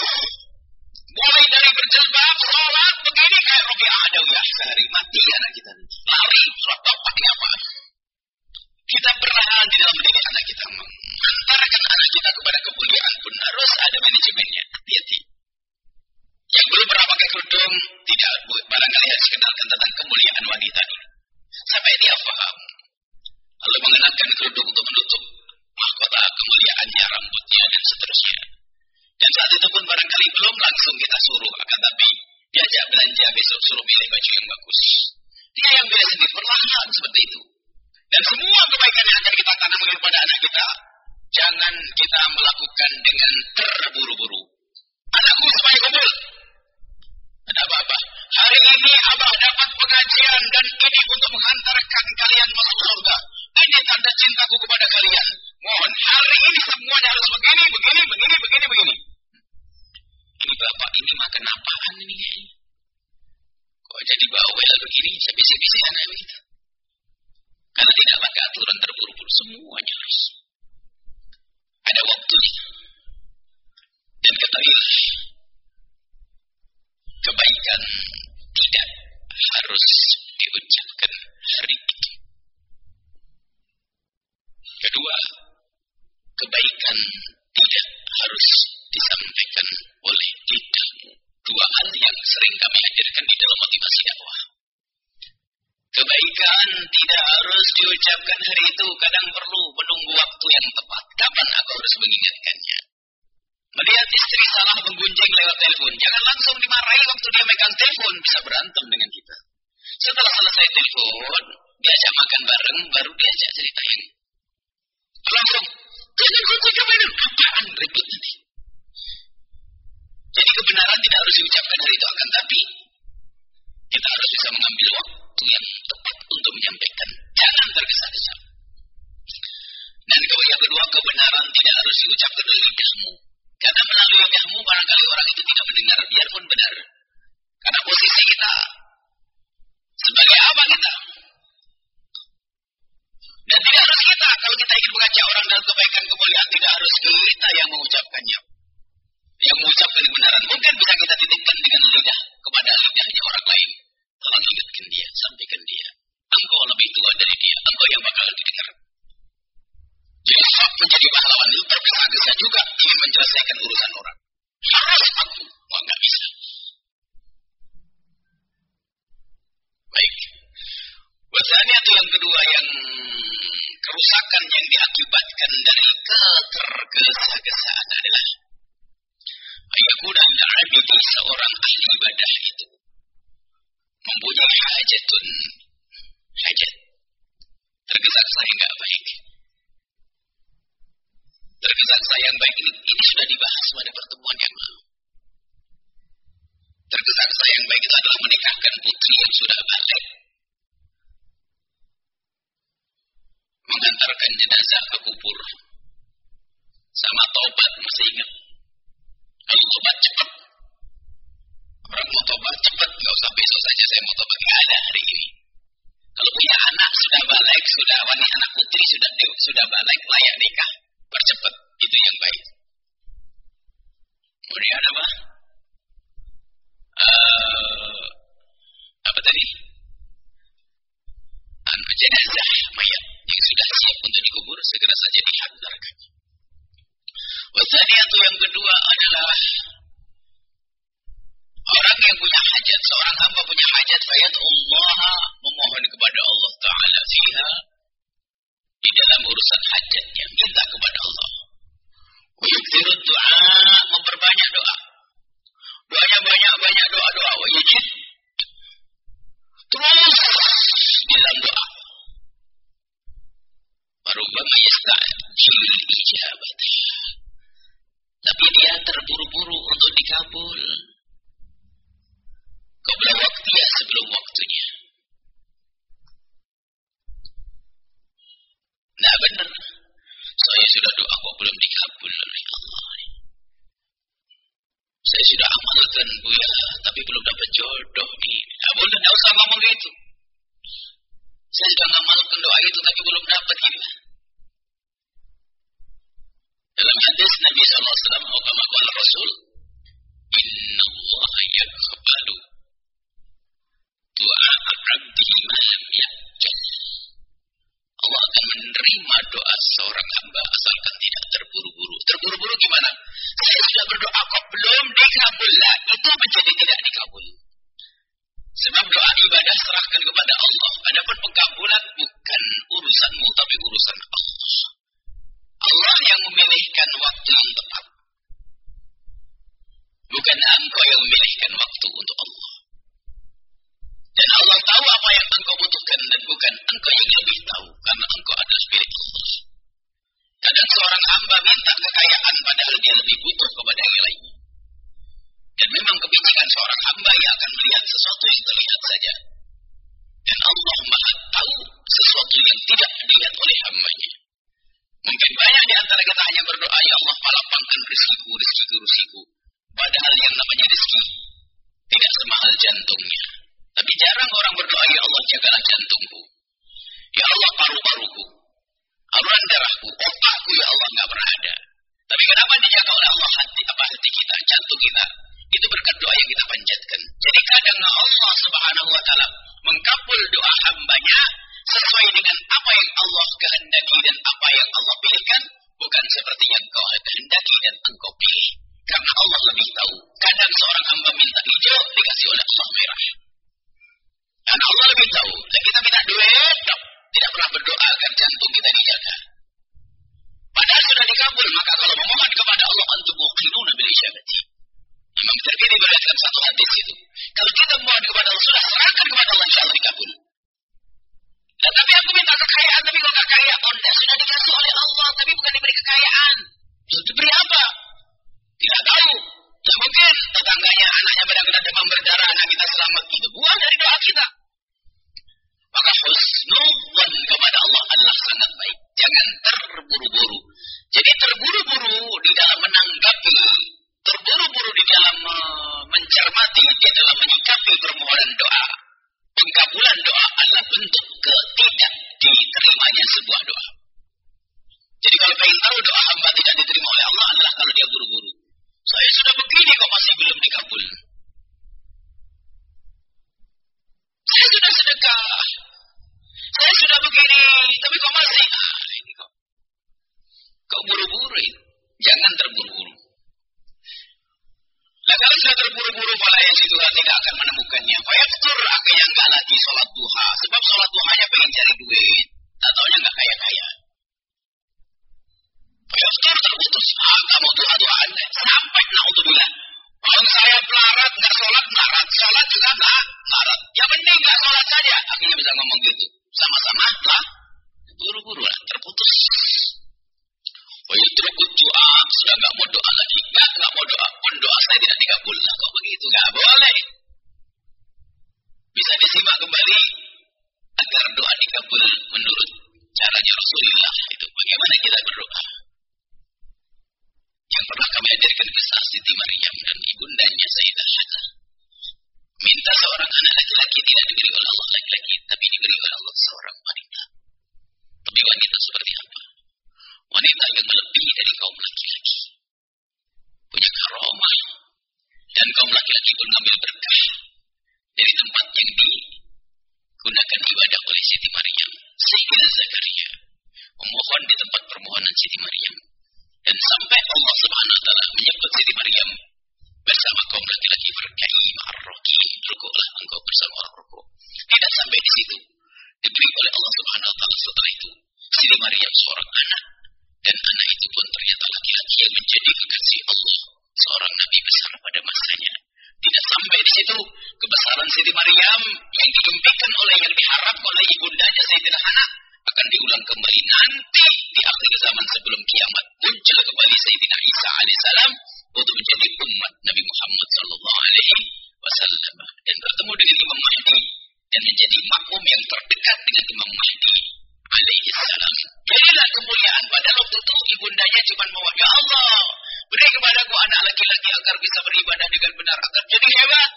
mulai dari berjilbab, sholat, begini kayak Robi ya sehari mati anak kita lari surat bapaknya apa kita berlahan di dalam mendidik anak kita mengantarkan anak kita kepada kemuliaan pun harus ada manajemennya hati-hati yang belum pernah pakai kerudung tidak. Barangkali harus kenalkan tentang kemuliaan wanita dulu. Sampai dia paham. Lalu mengenakan kerudung untuk menutup mahkota kemuliaannya rambutnya dan seterusnya. Dan saat itu pun barangkali belum langsung kita suruh akan tapi diajak belanja besok suruh pilih baju yang bagus. Dia yang pilih sendiri perlahan seperti itu. Dan semua kebaikan yang akan kita tanam kepada anak kita jangan kita melakukan dengan terburu-buru. Anakku supaya kumpul ada apa-apa hari ini abah dapat pengajian dan ini untuk menghantarkan kalian masuk surga ini tanda cintaku kepada kalian mohon hari ini semuanya harus begini begini begini begini begini ini bapak ini makan apaan ini? Kok jadi bawel begini, sebisi-bisi anak begitu? Karena tidak pakai aturan terburu-buru, semuanya harus. Ada waktunya. Dan ketahuilah, kebaikan tidak harus diucapkan hari itu. Kedua, kebaikan tidak harus disampaikan oleh lidahmu. Dua hal yang sering kami ajarkan di dalam motivasi dakwah. Kebaikan tidak harus diucapkan hari itu, kadang perlu menunggu waktu yang tepat. Kapan aku harus mengingatkannya? Melihat istri salah menggunjing lewat telepon, jangan langsung dimarahi waktu dia megang telepon, bisa berantem dengan kita. Setelah selesai telepon, diajak makan bareng, baru diajak ceritain. Langsung, jangan kunci ke mana? Apaan ribut nanti? Jadi kebenaran tidak harus diucapkan hari itu akan tapi kita harus bisa mengambil waktu yang tepat untuk menyampaikan. Jangan tergesa-gesa. Dan yang kedua, kebenaran tidak harus diucapkan oleh lidahmu. Karena melalui lidahmu barangkali orang itu tidak mendengar biarpun benar. Karena posisi kita sebagai apa kita? Dan tidak harus kita kalau kita ingin mengajak orang dalam kebaikan kemuliaan tidak harus kita yang mengucapkannya yang mengucapkan kebenaran mungkin bisa kita titipkan dengan lidah kepada lidahnya orang lain. Tolong ingatkan dia, sampaikan dia. Engkau lebih tua dari dia, engkau yang bakal didengar. Menjadi pahlawan itu tergesa-gesa juga ingin menyelesaikan urusan orang. Harus aku, oh nggak bisa. Baik. Bahasanya itu yang kedua yang kerusakan yang diakibatkan dari ketergesa-gesaan adalah Ayakuna al-abdi seorang ahli ibadah itu mempunyai hajatun hajat tergesa-gesa yang enggak baik tergesa-gesa yang baik ini, ini sudah dibahas pada pertemuan yang lalu tergesa-gesa yang baik itu adalah menikahkan putri yang sudah balik mengantarkan jenazah ke kubur sama taubat masih ingat kalau tobat cepat. Orang mau tobat cepat, nggak usah besok saja saya mau tobat. Nggak ada hari ini. Kalau punya anak sudah balik, sudah wanita anak putri sudah sudah balik, layak nikah, percepat. Itu yang baik. Kemudian apa? tadi? Anu jenazah mayat yang sudah siap untuk dikubur segera saja dihantarkan. Wasaniatu yang kedua adalah orang yang punya hajat, seorang hamba punya hajat, fayat Allah memohon kepada Allah Ta'ala fiha di dalam urusan hajatnya, minta kepada Allah. Wayukthirut doa, memperbanyak doa. Doanya banyak, banyak doa-doa. Wayujid. Terus dalam doa. Barubbama yasta'jil ijabatah. Tapi dia terburu-buru untuk dikabul. Qabla waktunya sebelum waktunya. Nah benar. Saya sudah doa kok belum dikabul oleh Allah. Saya sudah amalkan ya, tapi belum dapat jodoh nih. Nah, boleh, tidak usah ngomong gitu. Saya sudah ngamalkan doa itu, tapi belum dapat ya. Dalam hadis Nabi SAW, Muhammad Rasul, Inna Allah yakbalu doa abdi malam yakjal. Allah akan menerima doa seorang hamba asalkan tidak terburu-buru. Terburu-buru gimana? Saya sudah berdoa kok belum dikabul lah. Itu menjadi tidak dikabul. Sebab doa ibadah serahkan kepada Allah. Adapun pengkabulan bukan urusanmu tapi urusan Allah. Allah yang memilihkan waktu yang tepat. Bukan engkau yang memilihkan waktu untuk Allah. Dan Allah tahu apa yang engkau butuhkan dan bukan engkau yang lebih tahu karena engkau adalah spirit Allah. Kadang seorang hamba minta kekayaan padahal dia lebih butuh kepada yang lainnya. Dan memang kebijakan seorang hamba yang akan melihat sesuatu yang terlihat saja. Dan Allah maha tahu sesuatu yang tidak dilihat oleh hambanya. Mungkin banyak di antara kita hanya berdoa, Ya Allah palapangkan rizkiku, rizkiku, rizkiku. Padahal yang namanya rizki tidak semahal jantungnya. Tapi jarang orang berdoa, Ya Allah jagalah jantungku. Ya Allah paru-paruku. Aluran darahku, otakku ya Allah nggak pernah ada. Tapi kenapa dijaga oleh Allah hati apa hati kita, jantung kita? Itu berkat doa yang kita panjatkan. Jadi kadang Allah Subhanahu wa taala mengkabul doa hambanya sesuai dengan apa yang Allah kehendaki dan apa yang Allah pilihkan, bukan seperti yang kau kehendaki dan engkau pilih. Karena Allah lebih tahu. Kadang seorang hamba minta hijau dikasih oleh Allah merah. Karena Allah lebih tahu. Dan kita minta duit, tidak pernah berdoa agar jantung kita dijaga. Padahal sudah dikabul, maka kalau memohon kepada Allah untuk muqinuna bil ijabati. Imam Tirmidzi berdasarkan satu hadis itu. Kalau kita memohon kepada Allah, sudah serahkan kepada Allah, insya Allah dikabul. Dan tapi aku minta kekayaan, tapi kok kekayaan? Oh, sudah dikasih oleh Allah, tapi bukan diberi kekayaan. Sudah diberi apa? Tidak tahu. Ya mungkin tetangganya, anaknya benar-benar demam berdarah, anak kita selamat. Itu buah dari doa kita. Maka husnudhan kepada Allah adalah sangat baik. Jangan terburu-buru. Jadi terburu-buru di dalam menanggapi, terburu-buru di dalam mencermati, di dalam menyikapi permohonan doa. Pengkabulan doa adalah bentuk ketidak diterimanya sebuah doa. Jadi kalau ingin tahu doa hamba tidak diterima oleh Allah adalah kalau dia buru-buru. Saya sudah begini kok masih belum dikabul. Saya sedekah. Saya sudah begini, tapi kok masih? Ah, ini kok. Kau buru-buru Jangan terburu-buru. Nah kalau sudah terburu-buru pada yang situ tidak akan menemukannya. Fayaftur aku yang gak lagi sholat duha. Sebab sholat duhanya pengen cari duit. Tak taunya gak kaya-kaya. Fayaftur terputus. Ah, gak mau duha-duhaan. Sampai na'udzubillah. Kalau saya pelarat, nggak sholat, melarat. Sholat juga nggak melarat. Yang penting nggak sholat saja. Akhirnya bisa ngomong gitu. Sama-sama lah. Buru-buru lah, terputus. Oh itu doa, sudah nggak mau doa lagi. Nggak, nggak mau doa. Pun doa saya tidak dikabul lah. Kok begitu? Nggak boleh. Bisa disimak kembali agar doa dikabul menurut caranya Rasulullah itu. Bagaimana kita berdoa? yang pernah kami ajarkan saksi Siti Maryam dan ibundanya Sayyidah Hasan. Minta seorang anak laki-laki tidak diberi oleh Allah laki-laki, tapi diberi oleh Allah seorang wanita. Tapi wanita seperti apa? Wanita yang lebih dari kaum laki-laki. Punya karomah. Dan kaum laki-laki pun ambil berkah dari tempat yang digunakan ibadah oleh Siti Maryam. Sehingga Zakaria memohon di tempat permohonan Siti Maryam dan sampai Allah Subhanahu wa taala menyebut Siti Maryam bersama kaum laki-laki berkai ma'arroki rukuklah engkau bersama orang rukuk. Tidak sampai di situ. Diberi oleh Allah Subhanahu wa taala setelah itu Siti Maryam seorang anak dan anak itu pun ternyata laki-laki yang menjadi kekasih Allah, seorang nabi besar pada masanya. Tidak sampai di situ kebesaran Siti Maryam yang diimpikan oleh yang diharap oleh ibundanya Sayyidina Hana akan diulang kembali nanti di akhir zaman sebelum kiamat muncul kembali Sayyidina Isa alaihissalam untuk menjadi umat Nabi Muhammad sallallahu alaihi wasallam dan bertemu dengan Imam Mahdi dan menjadi makmum yang terdekat dengan Imam Mahdi alaihi salam. Inilah kemuliaan pada waktu itu ibundanya cuma mau ya Allah beri kepadaku anak laki-laki agar bisa beribadah dengan benar agar jadi hebat.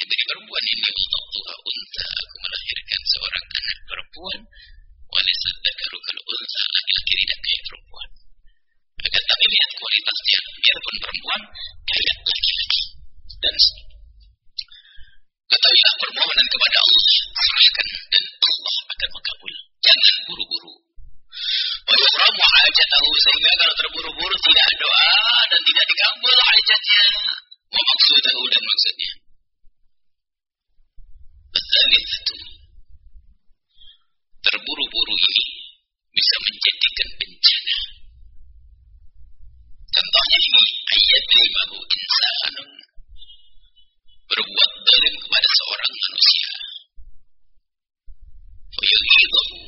Diberi perempuan ini untuk Tuhan unta aku melahirkan seorang anak perempuan walisat dakaru kalau unta laki-laki tidak kayak perempuan. Akan tapi lihat kualitasnya biarpun perempuan kayak laki-laki dan Ketahuilah permohonan kepada Allah, serahkan dan Allah akan mengabul. Jangan buru-buru. Wa hajatahu sehingga kalau terburu-buru tidak doa dan tidak dikabul hajatnya. Wa maksudahu dan maksudnya. Satu Terburu-buru ini bisa menjadikan bencana. Contohnya ini ayat limahu insanun berbuat zalim kepada seorang manusia. Fayuhidahu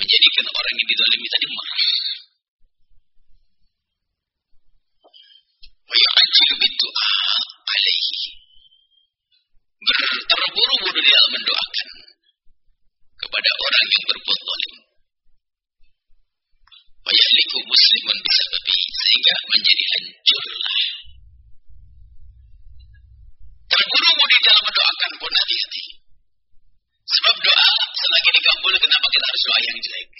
menjadikan orang yang dizalimi tadi marah. Fayu'ajil bidu'a alaihi. Terburu-buru dia mendoakan kepada orang yang berbuat zalim. Fayahliku muslimun bisababi sehingga menjadi hancurlah Terburu-buru di dalam mendoakan pun hati-hati. Sebab doa selagi dikabul, kenapa kita harus doa yang jelek?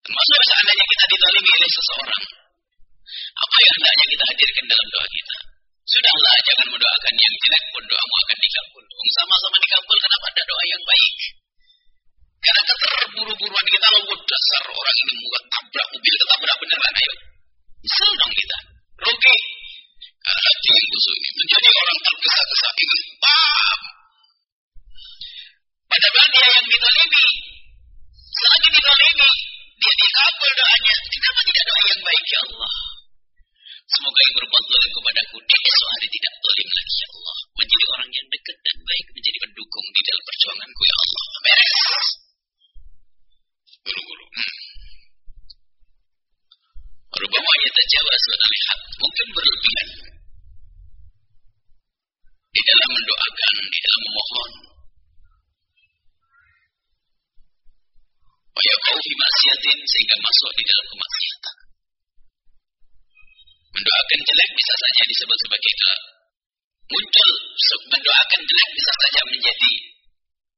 Termasuk seandainya kita ditolimi oleh seseorang. Apa yang hendaknya kita hadirkan dalam doa kita? Sudahlah, jangan mendoakan yang jelek pun doamu akan dikabul. Sama-sama dikabul, kenapa ada doa yang baik? Karena keterburu-buruan kita loh dasar orang ini membuat tabrak mobil ketabrak beneran ayo. Nyesel dong kita. Rugi hati yang busuk ini menjadi orang tergesa-gesa ingin paham. Padahal dia yang ditolimi. Selagi ditolimi, dia dikabul doanya. Kenapa tidak doa yang baik ya Allah? Semoga yang berbuat zalim kepadaku di esok hari tidak zalim lagi ya Allah. Menjadi orang yang dekat dan baik menjadi pendukung di dalam perjuanganku ya Allah. Beres. Guru-guru. Rubama yatajawaz lihat mungkin berlebihan di dalam mendoakan, di dalam memohon. kau maksiatin sehingga masuk di dalam kemaksiatan. Mendoakan jelek bisa saja disebut sebagai ke muncul mendoakan jelek bisa saja menjadi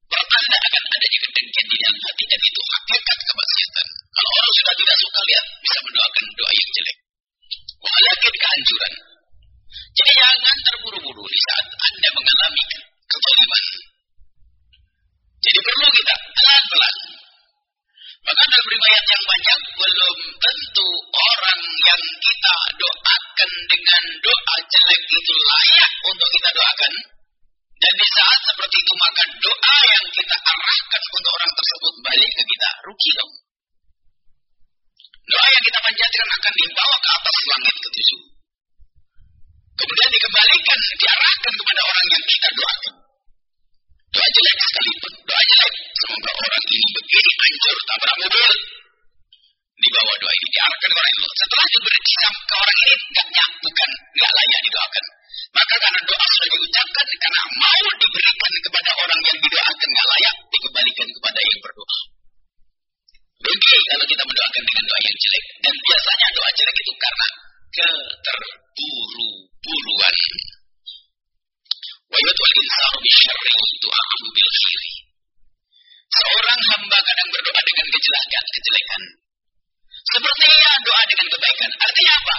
pertanda akan adanya kedengkian di dalam hati dan itu hakikat kemaksiatan. Kalau orang sudah tidak suka lihat bisa mendoakan doa yang jelek. Walakin kehancuran. Jadi jangan terburu-buru di saat Anda mengalami kezaliman. Jadi perlu kita pelan-pelan. Maka dalam riwayat yang banyak belum tentu orang yang kita doakan dengan doa jelek itu layak untuk kita doakan. Dan di saat seperti itu maka doa yang kita arahkan untuk orang tersebut balik ke kita. Rugi dong. Doa yang kita panjatkan akan dibawa ke atas langit ketujuh. Kemudian dikembalikan, diarahkan kepada orang yang kita doakan. Doa jelek sekalipun, doa jelek. Semoga orang ini begini hancur, tabrak mobil. Di bawah doa ini diarahkan orang itu. Setelah diberi ke orang ini, enggak bukan, enggak layak didoakan. Maka karena doa sudah diucapkan, karena mau diberikan kepada orang yang didoakan enggak layak, dikembalikan kepada yang berdoa. Rugi kalau kita mendoakan dengan doa yang jelek. Dan biasanya doa jelek itu karena keterburu-buruan. Wa yudwal insanu bisyarri du'a'ahu bil khairi. Seorang hamba kadang berdoa dengan kejelekan, kejelekan. Sepertinya doa dengan kebaikan. Artinya apa?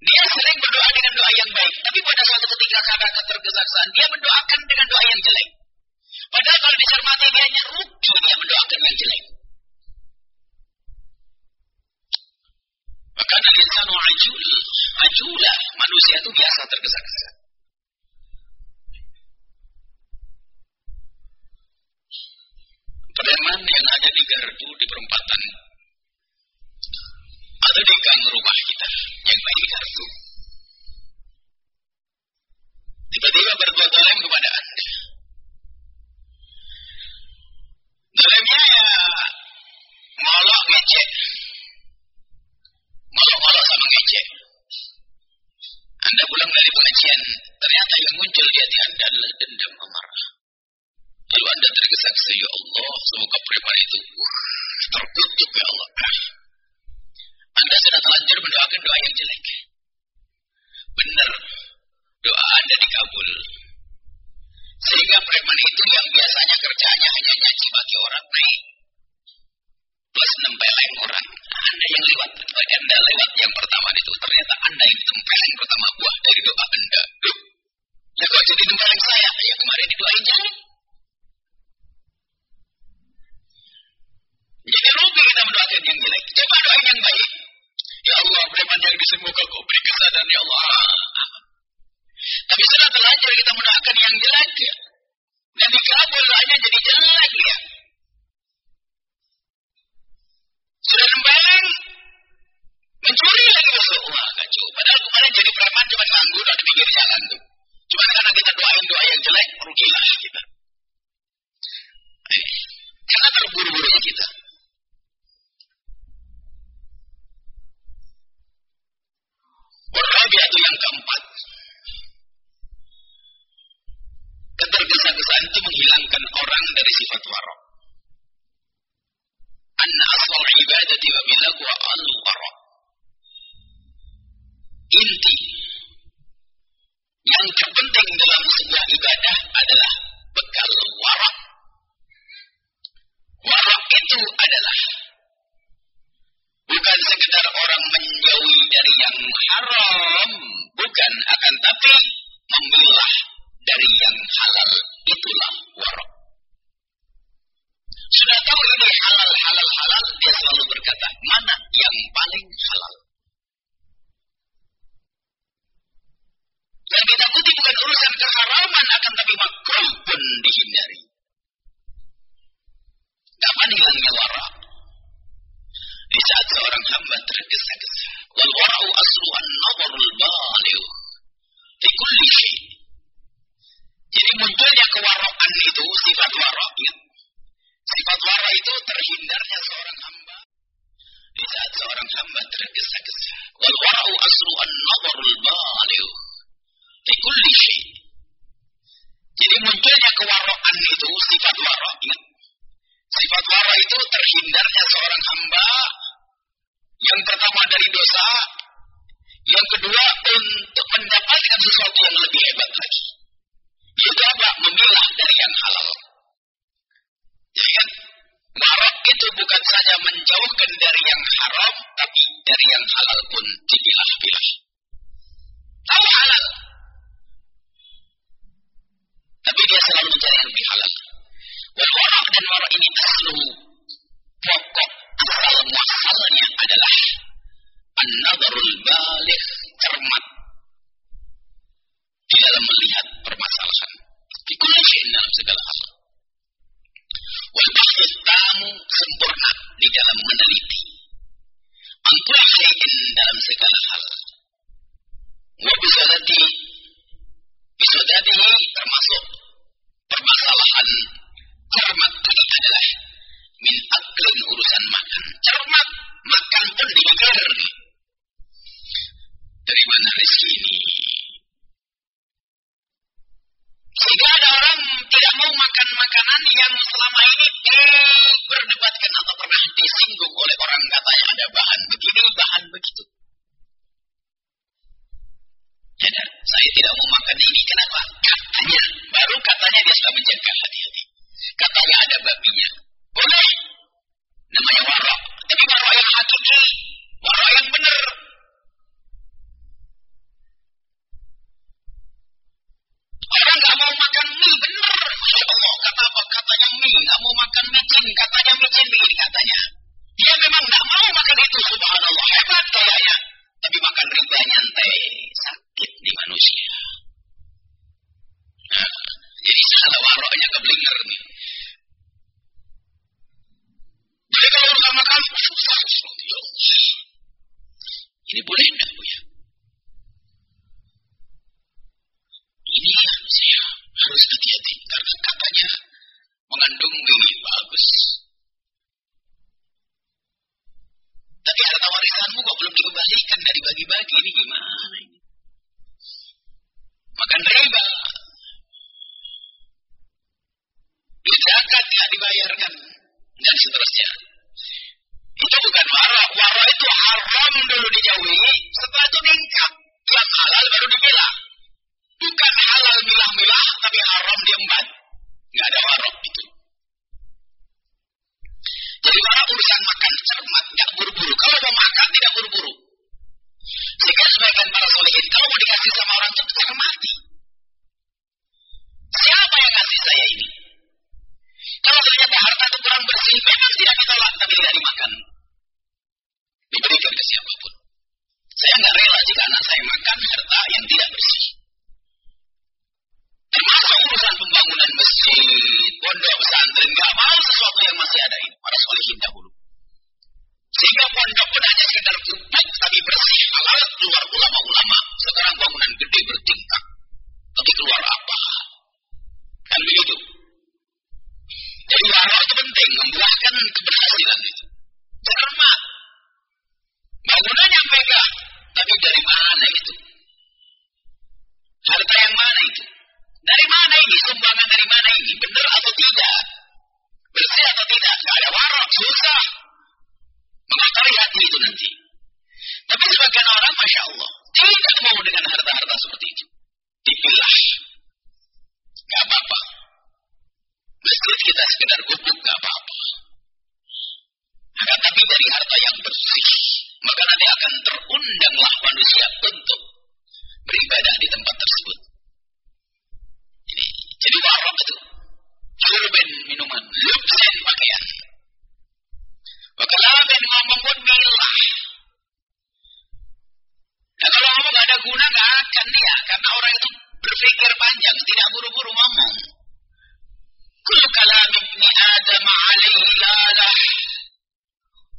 Dia sering berdoa dengan doa yang baik, tapi pada suatu ketika karena ketergesa-gesaan, dia mendoakan dengan doa yang jelek. Padahal kalau dicermati dia rugi dia mendoakan yang jelek. Maka insanu ajul majulah. Manusia itu biasa tergesa-gesa. Preman yang ada di gardu di perempatan atau di gang rumah kita yang main gardu. Tiba-tiba berbuat zalim kepada Anda. Zalimnya ya molok ngecek. Molok-molok sama ngecek. Anda pulang dari pengajian, ternyata yang muncul di hati Anda adalah dendam amarah. Lalu Anda tergesa-gesa, ya Allah, semoga preman itu terkutuk ya Allah. Anda sudah telanjur mendoakan doa yang jelek. Benar, doa Anda dikabul. Sehingga preman itu yang biasanya kerjanya hanya nyaci bagi orang naik. Plus nempeleng orang. Anda yang lewat, Anda lewat yang pertama itu. Ternyata Anda yang tempeleng pertama buah dari doa Anda. Loh, ya kok jadi tempeleng saya? Ya kemarin didoain jangan. Jadi rugi kita mendoakan yang jelek. Coba doain yang baik. Ya Allah, preman yang disembuhkan kau beri kesadaran ya Allah. Tapi sudah terlanjur kita mendoakan yang jelek ya. Dan dikabul doanya jadi jelek ya. Pinggir jalan tuh. Cuma karena kita doain doa yang jelek, rugilah kita. Karena terburu-burunya kita. Warabiatu yang keempat. Ketergesa-gesaan itu menghilangkan orang dari sifat warok. Anna asal ibadati wa bilaku wa al warok. Inti yang terpenting dalam sebuah ibadah adalah bekal warok. Warok itu adalah bukan sekedar orang menjauhi dari yang haram, bukan akan tapi memilah dari yang halal. Itulah warok. Sudah tahu ini halal, halal, halal, dia selalu berkata, mana yang paling halal? Yang ditakuti bukan urusan keharaman, akan tapi makruh pun dihindari. Kapan hilangnya warak? Di saat seorang hamba tergesa-gesa. Wal wara'u aslu an-nazarul baligh. Di kulli syai. Jadi munculnya kewarakan itu sifat warak. Ya. Sifat warak itu terhindarnya seorang hamba. Di saat seorang hamba tergesa-gesa. Wal wara'u aslu an-nazarul baligh. Di kulli syai. Jadi munculnya kewarakan itu sifat warak. Ya. Sifat wara itu terhindarnya seorang hamba yang pertama dari dosa, yang kedua untuk mendapatkan sesuatu yang lebih hebat lagi. Yaitu apa? Memilah dari yang halal. Jadi kan, warak itu bukan saja menjauhkan dari yang haram, tapi dari yang halal pun dipilah-pilah. Tahu halal. Tapi dia selalu mencari yang lebih halal. Warak dan warak ini aslu pokok asal muasalnya adalah an-nazarul balik cermat di dalam melihat permasalahan di dalam segala hal. Wal tamu sempurna di dalam meneliti. Angkul syai'in dalam segala hal. Wa bisadati makan ini. Kenapa? Katanya. Baru katanya dia sudah menjaga hati-hati. Katanya ada babinya. Keberhasilan itu. Cermat. Bangunan yang pegang, tapi dari mana itu? Harta yang mana itu? Dari mana ini? Sumbangan dari mana ini? Benar atau tidak? Bersih atau tidak? Tidak ada warok, susah. Mengotori hati itu nanti. Tapi sebagian orang, Masya Allah, tidak mau dengan harta-harta seperti itu. Dipilah. Gak apa-apa. Masjid kita sekedar gubuk, gak apa-apa. Akan tapi dari harta yang bersih, maka nanti akan terundanglah manusia untuk beribadah di tempat tersebut. Ini jadi warok itu. Jurben minuman, lupsen pakaian. Wakalaben ngomong pun milah. Nah kalau ngomong gak ada guna gak akan dia, karena orang itu berpikir panjang, tidak buru-buru ngomong. Kullu kalam ibni Adam alaihi lalah.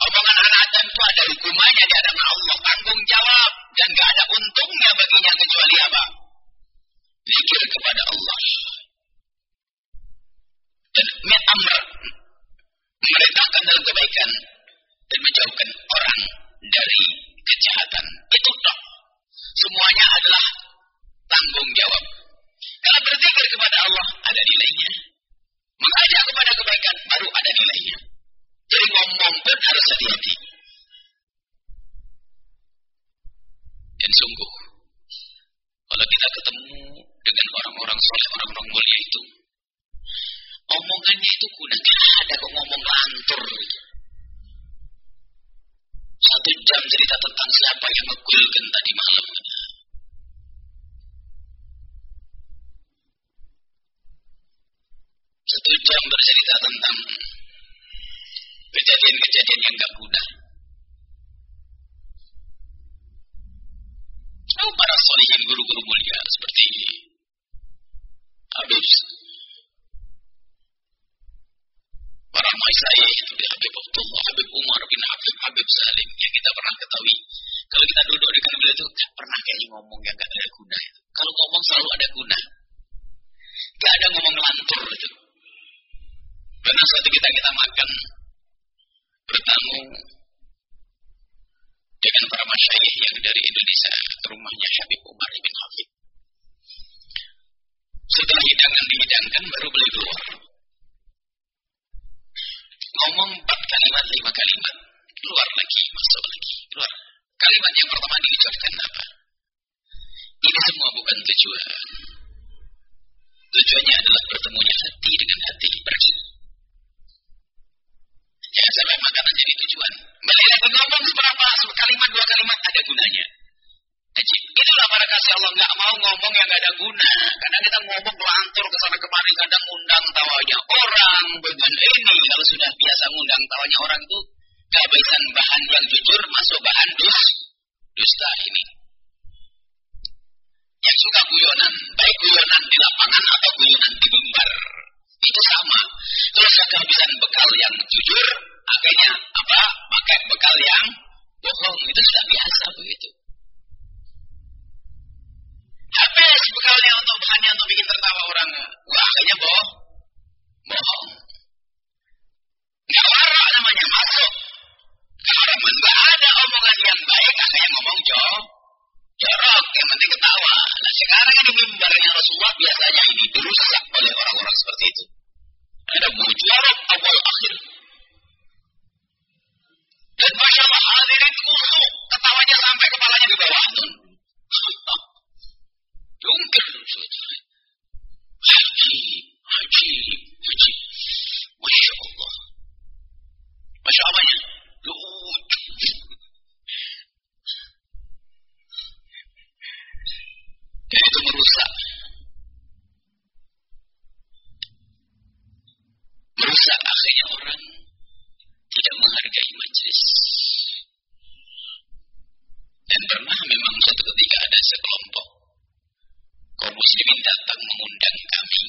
Omongan anak Adam itu ada hukumannya di hadapan Allah, tanggung jawab dan gak ada untungnya baginya kecuali apa? Zikir kepada Allah. Dan amr memerintahkan dalam kebaikan dan menjauhkan orang dari kejahatan. Itu dok. Semuanya adalah tanggung jawab. Kalau berzikir kepada Allah ada nilainya. Mengajak kepada kebaikan baru ada nilainya. Jadi ngomong pun harus hati-hati. Dan sungguh, kalau kita ketemu dengan orang-orang soleh, orang-orang mulia itu, omongannya itu guna ada kok ngomong lantur. Satu jam cerita tentang siapa yang ngegulkan tadi malam. Satu jam bercerita tentang kejadian-kejadian yang gak guna. Oh, para solihin guru-guru mulia seperti Habib para saya itu di Habib Abdullah, Habib Umar bin Habib, Habib Salim yang kita pernah ketahui. Kalau kita duduk dengan beliau itu gak pernah kayaknya ngomong yang gak ada guna. Kalau ngomong selalu ada guna. Gak ada ngomong lantur itu. Pernah suatu kita kita makan bertamu dengan para masyayikh yang dari Indonesia rumahnya Habib Umar bin Hafid. Setelah hidangan dihidangkan baru beli keluar. Ngomong empat kalimat, lima kalimat. Keluar lagi, masuk lagi, keluar. Kalimat yang pertama diucapkan apa? Ini semua bukan tujuan. Tujuannya adalah bertemunya hati dengan hati. Pergi. Jangan sampai makanan jadi tujuan. Ngomong seberapa kalimat dua kalimat ada gunanya. Jadi itulah para kasih Allah nggak mau ngomong yang nggak ada guna. Karena kita ngomong lantur ke sana kemari kadang undang tawanya orang bagian ini kalau sudah biasa ngundang tawanya orang itu kehabisan bahan yang jujur masuk bahan dus dusta ini. yang suka guyonan, baik guyonan di lapangan atau guyonan di mimbar. Itu sama. Terus kehabisan bekal yang jujur, akhirnya apa? Pakai bekal yang bohong. Itu sudah biasa begitu. Habis bekalnya untuk bahannya untuk bikin tertawa orang. Wah, akhirnya bohong. Bohong. Gak warak namanya masuk. Kalau nggak ada omongan yang baik, akhirnya ngomong jauh jorok, yang penting ketawa. Nah sekarang ini mimbarnya Rasulullah biasanya ini dirusak oleh orang-orang seperti itu. Ada mujarab awal akhir. Dan Masya Allah hadirin kusuk, ketawanya sampai kepalanya di bawah. Jungkir. Haji, haji, haji. Masya Allah. Masya Allahnya. Lucu. Dan itu merusak. Merusak akhirnya orang tidak menghargai majlis. Dan pernah memang suatu ketika ada sekelompok kaum muslimin datang mengundang kami.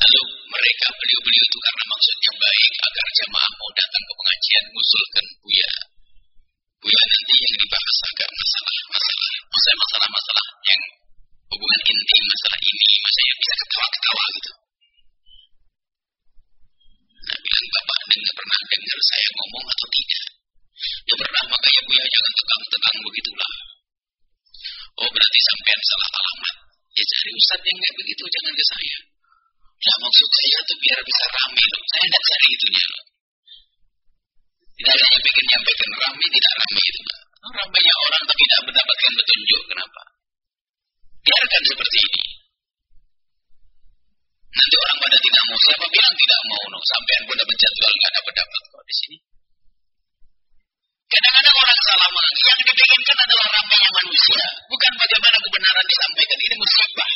Lalu mereka beliau-beliau itu karena maksudnya baik agar jamaah mau datang ke pengajian mengusulkan Buya. Buya nanti yang dibahas agak masalah-masalah masalah-masalah yang hubungan intim masalah ini masa yang bisa ketawa-ketawa gitu nah bilang bapak dengar pernah dengar saya ngomong atau tidak? Ya pernah makanya bu ya jangan tegang-tegang begitulah. Oh berarti sampean salah alamat. Ya cari ustadz yang kayak begitu jangan ke saya. Ya maksud saya tuh biar bisa rame loh saya tidak cari itunya loh tidak hanya bikin nyampaikan rame tidak rame itu Ramainya orang tapi tidak mendapatkan petunjuk. Kenapa? Biarkan seperti ini. Nanti orang pada tidak mau. Siapa bilang tidak mau? No, sampean pun dapat jadwal nggak dapat dapat kok di sini. Kadang-kadang orang mengerti. Yang dipinginkan adalah ramainya manusia. Bukan bagaimana kebenaran disampaikan. Ini musibah.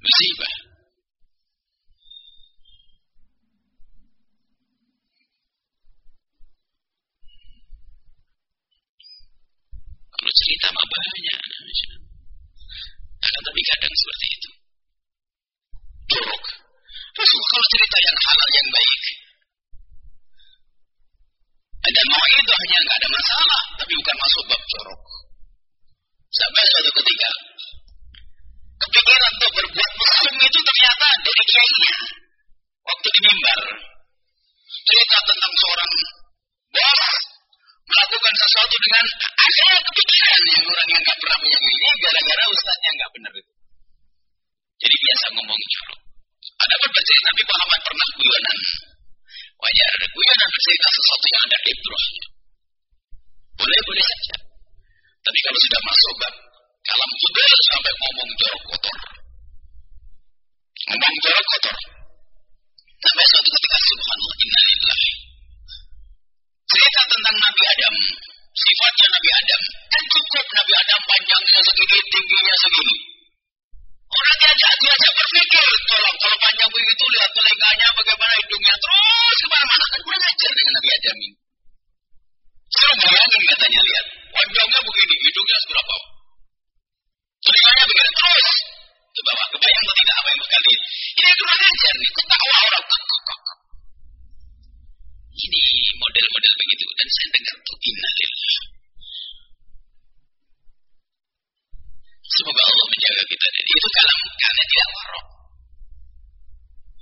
Musibah. Kalau cerita mah banyak. Akan tapi kadang seperti itu. Jorok. Rasul kalau cerita yang halal yang baik. Ada mau itu hanya nggak ada masalah, tapi bukan masuk bab jorok. Sampai suatu ketika kepikiran untuk berbuat mesum itu ternyata dari kiainya. Waktu di mimbar cerita tentang seorang bos melakukan sesuatu dengan ada kepikiran yang orang yang nggak pernah punya ini gara-gara ustaznya nggak benar itu. Jadi biasa ngomong jorok. Ada bercerita Nabi Muhammad pernah guyonan. Wajar guyonan bercerita sesuatu yang ada ibrahnya. Boleh-boleh saja. Tapi kalau sudah masuk bab kalam fudel sampai ngomong jorok kotor. Ngomong jorok kotor. Sampai suatu ketika subhanallah innalillahi cerita tentang Nabi Adam, sifatnya Nabi Adam, kan cukup Nabi Adam panjangnya segini, tingginya segini. Orang diajak, diajak berpikir, tolong kalau panjang begitu lihat telinganya, bagaimana hidungnya, terus ke mana-mana kan kurang ajar dengan Nabi Adam ini. Saya bayangin katanya lihat, panjangnya begini, hidungnya seberapa. Telinganya begini, terus ke bawah, kebayang atau tidak apa yang berkali. Ini kurang ajar nih, ketawa orang, ini model-model begitu dan saya dengar tuh innalillah. Semoga Allah menjaga kita dari itu kalau karena tidak warok.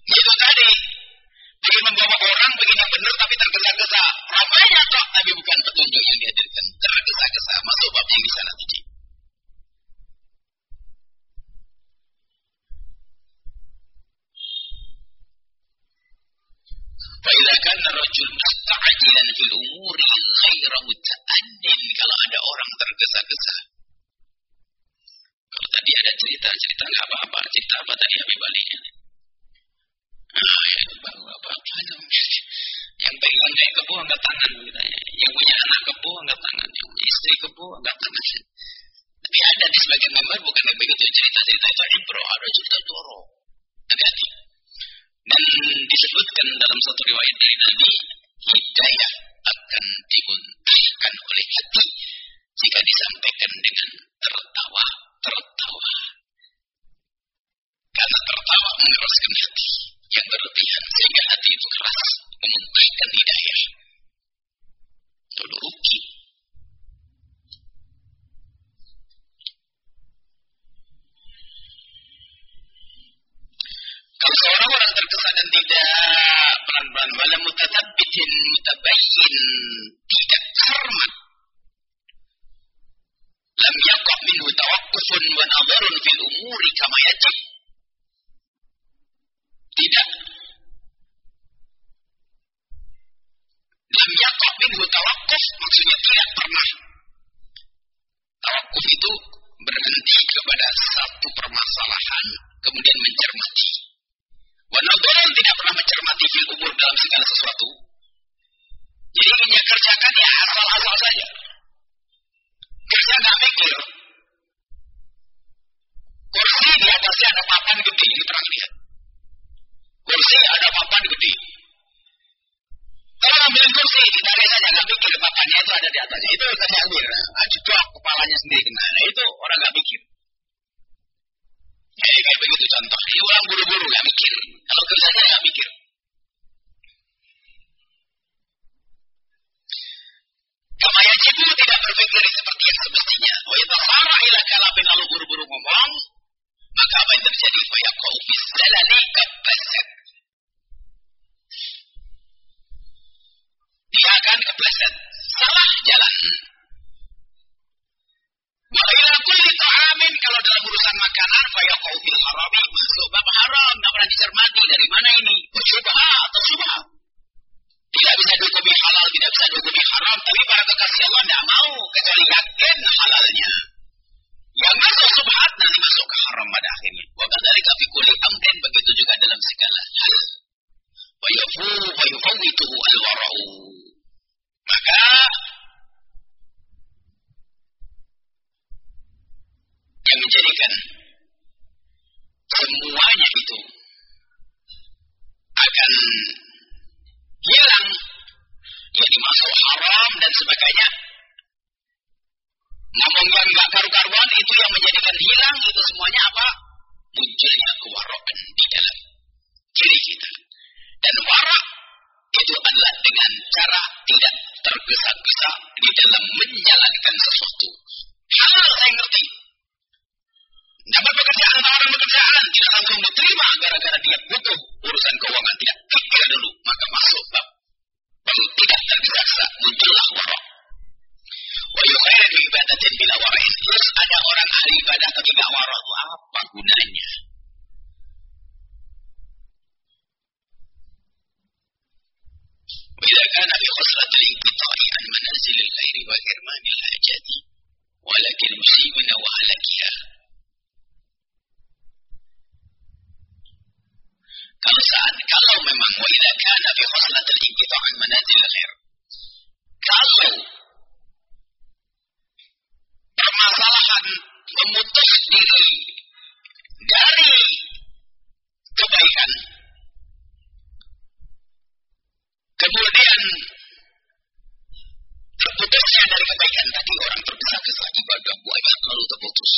Itu tadi ingin membawa orang begini benar tapi tergesa-gesa. Ramainya kok tapi bukan petunjuk yang dihadirkan. Tergesa-gesa masuk bab yang di sana sana tadi. kan, rojul rajul fil umuri ghaira muta'addin. Kalau ada orang tergesa-gesa ada cerita cerita nggak apa-apa. Cerita apa tadi Habib Ali ah ya baru apa-apa yang pegang kayak kebu angkat tangan katanya yang punya anak kebu angkat tangan. Yang punya istri kebu angkat tangan. Tapi ada di sebagian member bukan begitu cerita-cerita itu ibro ada cerita jorok hati-hati dan disebutkan dalam satu riwayat dari Nabi, hidayah akan dimuntahkan oleh hati jika disampaikan dengan tertawa, tertawa. Karena tertawa mengeraskan hati yang berlebihan sehingga hati itu keras, memuntahkan hidayah. Lalu rugi. Kalau seorang orang terkesan dan tidak pelan-pelan, wala mutatabbitin mutabayyin, tidak cermat, lam yaqa' minhu tawaqqufun wa nadharun fil umuri kama yajib. Tidak. Lam yaqa' minhu tawaqquf maksudnya tidak pernah. Tawakkuf itu berhenti kepada satu permasalahan kemudian mencermati. Wa nadharun tidak pernah mencermati fil umur dalam segala sesuatu. Jadi ingin kerjakan ya asal-asal saja. Kerja nggak mikir. Kursi di atasnya ada papan gede, ini terang lihat. Kursi ada papan gede. Kalau ngambilin kursi, ditarik saja nggak mikir papannya itu ada di atasnya. Itu saya ambil. Nah, kepalanya sendiri kena. Nah, itu orang nggak mikir. Ya, kayak begitu contoh. Ini orang buru-buru nggak mikir. Kalau kerjanya nggak mikir. Kama yajibu tidak berpikir seperti yang semestinya. Wa idza sara ila kalamin lalu buru-buru ngomong, maka apa yang terjadi? Fa yaqau fi zalali kabasat. Dia akan kepleset. Salah jalan. Wa ila kulli ta'amin kalau dalam urusan makanan fa yaqau fil harami masuk bab haram, enggak pernah dicermati dari mana ini. Syubhat atau syubhat. Tidak bisa dihukumi halal, tidak bisa dihukumi haram, tapi para kekasih Allah tidak mau kecuali yakin halalnya. Yang masuk subhat nanti masuk ke haram pada akhirnya. Wa kadzalika fi kulli amrin begitu juga dalam segala hal. Wa yafu yufawwituhu al-wara'u. Maka yang menjadikan semuanya itu akan hilang jadi masuk haram dan sebagainya. Namun yang nggak karu-karuan itu yang menjadikan hilang itu semuanya apa? Munculnya kewarokan di dalam diri kita. Dan warak itu adalah dengan cara tidak tergesa-gesa di dalam menjalankan sesuatu. Hal saya ngerti. Dapat pekerjaan tawaran pekerjaan tidak langsung diterima gara-gara dia butuh urusan keuangan tidak pikir dulu maka masuk bab tidak tergesa-gesa muncullah warok wa yukhairu ibadatin bila wara'in terus ada orang ahli ibadah tapi gak warok apa gunanya وإذا كان خصلة الانقطاع عن منازل الخير وحرمان الحاجات ولكن مصيبنا وهلكها kalau saat kalau memang waidah kana fi khaslatil inqita' an manazil khair. Kalau permasalahan memutus diri dari kebaikan kemudian terputusnya dari kebaikan tadi orang tergesa-gesa ibadah buaya lalu terputus.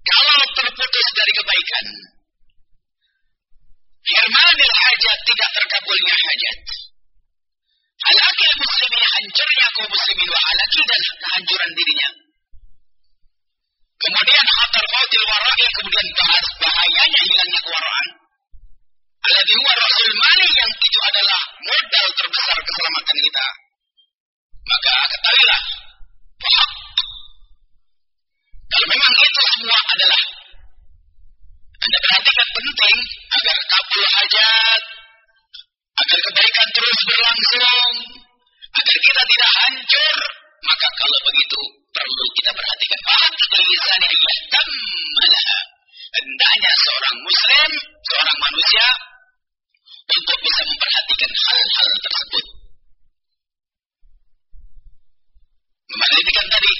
Kalau terputus dari kebaikan Firmanil hajat tidak terkabulnya hajat. Halakil muslimin hancurnya kaum muslimin wa halaki dan kehancuran dirinya. Kemudian hatar mautil wara'i kemudian bahas bahayanya hilangnya kewaraan. Alladhi huwa rasul mali yang itu adalah modal terbesar keselamatan kita. Maka ketahuilah kalau memang itu semua adalah anda perhatikan penting agar kabul hajat, agar kebaikan terus berlangsung, agar kita tidak hancur. Maka kalau begitu perlu kita perhatikan. Hendaknya seorang muslim, seorang manusia untuk bisa memperhatikan hal-hal tersebut. Memperhatikan tadi,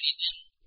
anything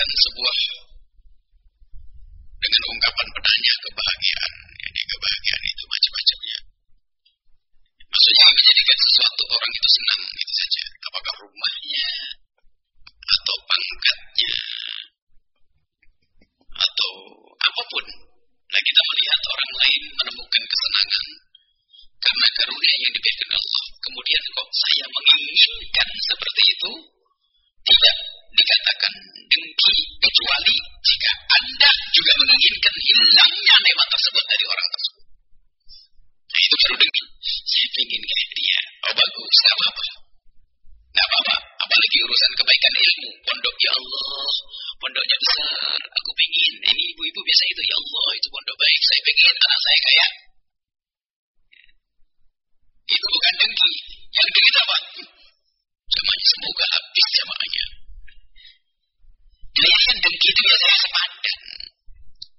merupakan sebuah menjadikan anak saya kaya. Itu bukan dengki. Yang dengki apa? Cuma semoga habis jamaahnya. Dia yang dengki itu biasanya sepadan.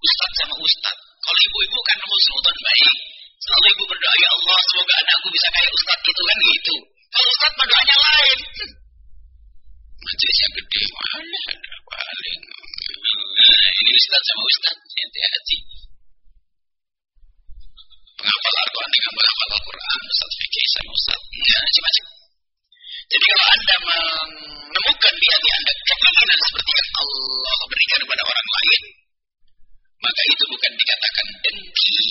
Ustadz sama ustadz. Kalau ibu-ibu kan husnudon baik. Selalu ibu berdoa, ya Allah semoga anakku bisa kaya ustadz gitu kan gitu. Kalau ustadz berdoanya lain. Majelisnya gede, mana ada paling. Nah, ini ustadz sama ustadz, hati-hati. Penghafal Al-Quran dengan penghafal Al-Quran, Ustadz fikih sama. Enggak, macam-macam. Jadi kalau Anda menemukan di hati Anda kepinginan seperti yang Allah berikan kepada orang lain, maka itu bukan dikatakan dengki,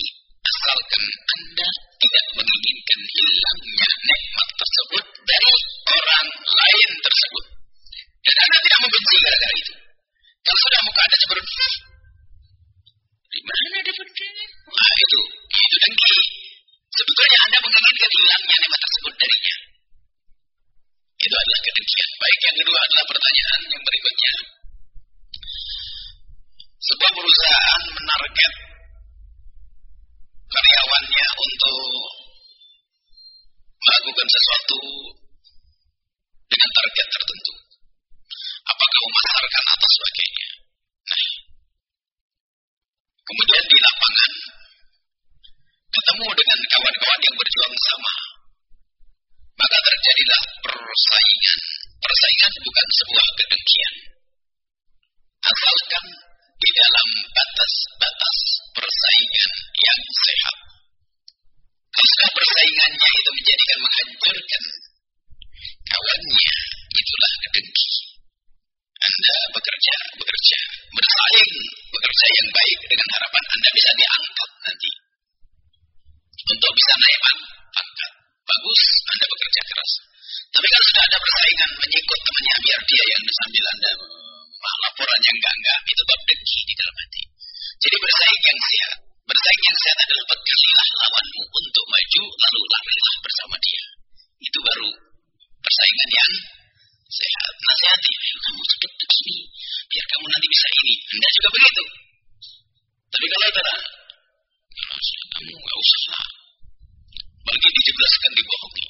asalkan Anda tidak menginginkan hilangnya nikmat tersebut dari orang lain tersebut. Dan Anda tidak membenci gara-gara itu. Kalau sudah muka Anda seperti di mana dapatnya? Wah itu, itu dengki. Sebetulnya Anda menginginkan hilangnya nikmat tersebut darinya. Itu adalah kedengkian. Baik, yang kedua adalah pertanyaan yang berikutnya. Sebuah perusahaan menarget karyawannya untuk melakukan sesuatu dengan target tertentu. Apakah memasarkan atau sebagainya. Kemudian di lapangan ketemu dengan kawan-kawan yang berjuang sama maka terjadilah persaingan. Persaingan bukan sebuah kedengkian. Asalkan di dalam batas-batas persaingan yang sehat. Kalau persaingannya itu menjadikan menghancurkan kawannya, itulah kedengki. Anda bekerja, bekerja, bersaing, bekerja yang baik dengan harapan Anda bisa diangkat nanti. Untuk bisa naik pangkat bagus, Anda bekerja keras. Tapi kalau sudah ada persaingan, menyikut temannya biar dia yang sambil Anda uh, laporan yang enggak-enggak, itu bab dengki di dalam hati. Jadi bersaing yang sehat. Bersaing yang sehat adalah bekalilah lawanmu untuk maju, lalu larilah bersama dia. Itu baru persaingan yang sehat. Nasihati, ayo kamu cepat begini, biar kamu nanti bisa ini. Anda juga begitu. Tapi kalau tidak, kamu nggak usah lah bagi dijelaskan dibohongi.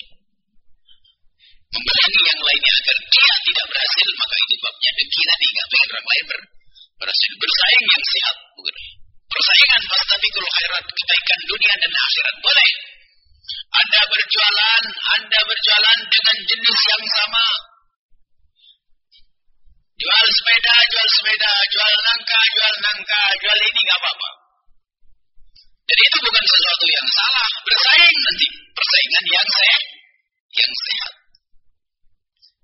Membohongi yang lainnya agar dia tidak berhasil, maka itu babnya dengki tadi, nggak pengen orang lain ber, berhasil. Bersaing yang sehat, bukan? Persaingan tapi kalau akhirat, kebaikan dunia dan akhirat. Boleh. Anda berjualan, Anda berjualan dengan jenis yang sama. Jual sepeda, jual nangka, jual nangka, jual ini nggak apa-apa. Jadi itu bukan sesuatu yang salah. Bersaing nanti. Persaingan yang sehat. Yang sehat.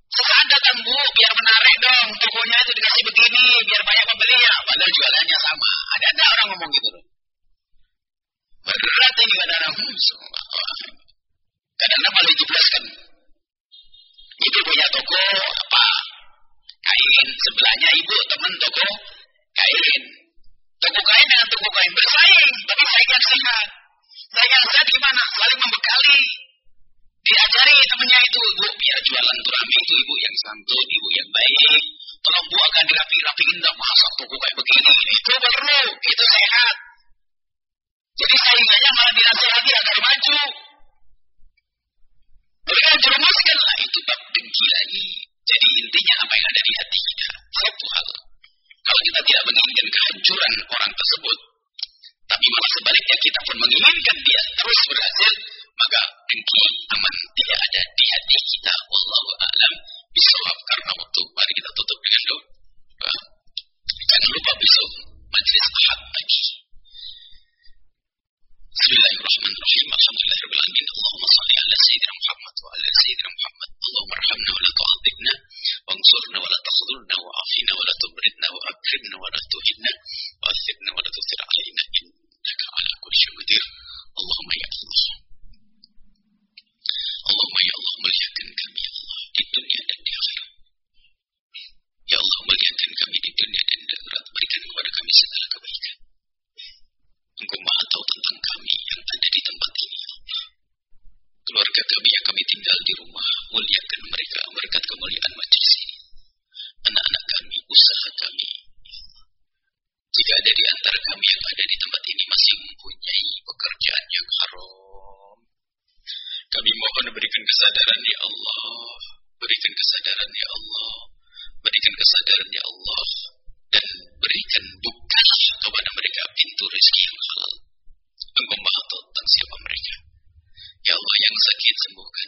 Sesaat datang bu, biar menarik dong. Tokonya itu dikasih begini, biar banyak pembeli ya. Padahal jualannya sama. Ada ada orang ngomong gitu loh. Berat ini kadang-kadang. Hmm, kadang-kadang paling jelaskan. Ibu punya toko apa? Kain. Sebelahnya ibu teman toko kain. Toko kain dengan toko kain bersaing, tapi saing yang sehat. Saing yang sehat gimana? Saling membekali. Diajari temannya itu, bu, biar jualan tuh rame itu ibu yang santun, ibu yang baik. Tolong bu akan dirapi-rapiin dong, masa toko kayak begini. Itu perlu, itu sehat. Jadi saingannya malah dinasehati agar maju. Mereka jerumuskan lah itu bab dengki lagi. Jadi intinya apa yang ada di hati kita. Satu hal. Kalau kita tidak menginginkan kehancuran orang tersebut, tapi malah sebaliknya kita pun menginginkan dia terus berhasil, maka dengki aman tidak ada di hati kita. Wallahu a'lam bishawab. Karena waktu mari kita tutup dengan doa. Jangan lupa besok majlis ahad pagi. بسم الله الرحمن الرحيم. الحمد لله رب العالمين. اللهم صل على سيدنا محمد وعلى سيدنا محمد. اللهم ارحمنا ولا تعذبنا وانصرنا ولا تخذلنا وعافنا ولا تبردنا وأكرمنا ولا تهنا وأثرنا ولا تؤثر علينا. إنك على كل شيء قدير. اللهم يا الله. اللهم يا الله مليئتنا كم يا الله في الدنيا dan يا akhirat Ya Allah muliakan kami di dunia dan di akhirat berikan kepada kami segala kebaikan Engkau maha tahu tentang kami yang ada di tempat ini ya keluarga kami yang kami tinggal di rumah muliakan mereka berkat kemuliaan majlis ini anak-anak kami usaha kami jika ada di antara kami yang ada di tempat ini masih mempunyai pekerjaan yang haram kami mohon berikan kesadaran ya Allah berikan kesadaran ya Allah berikan kesadaran ya Allah dan berikan buka kepada mereka pintu rezeki yang halal Engkau maha tentang siapa mereka. Ya Allah yang sakit sembuhkan,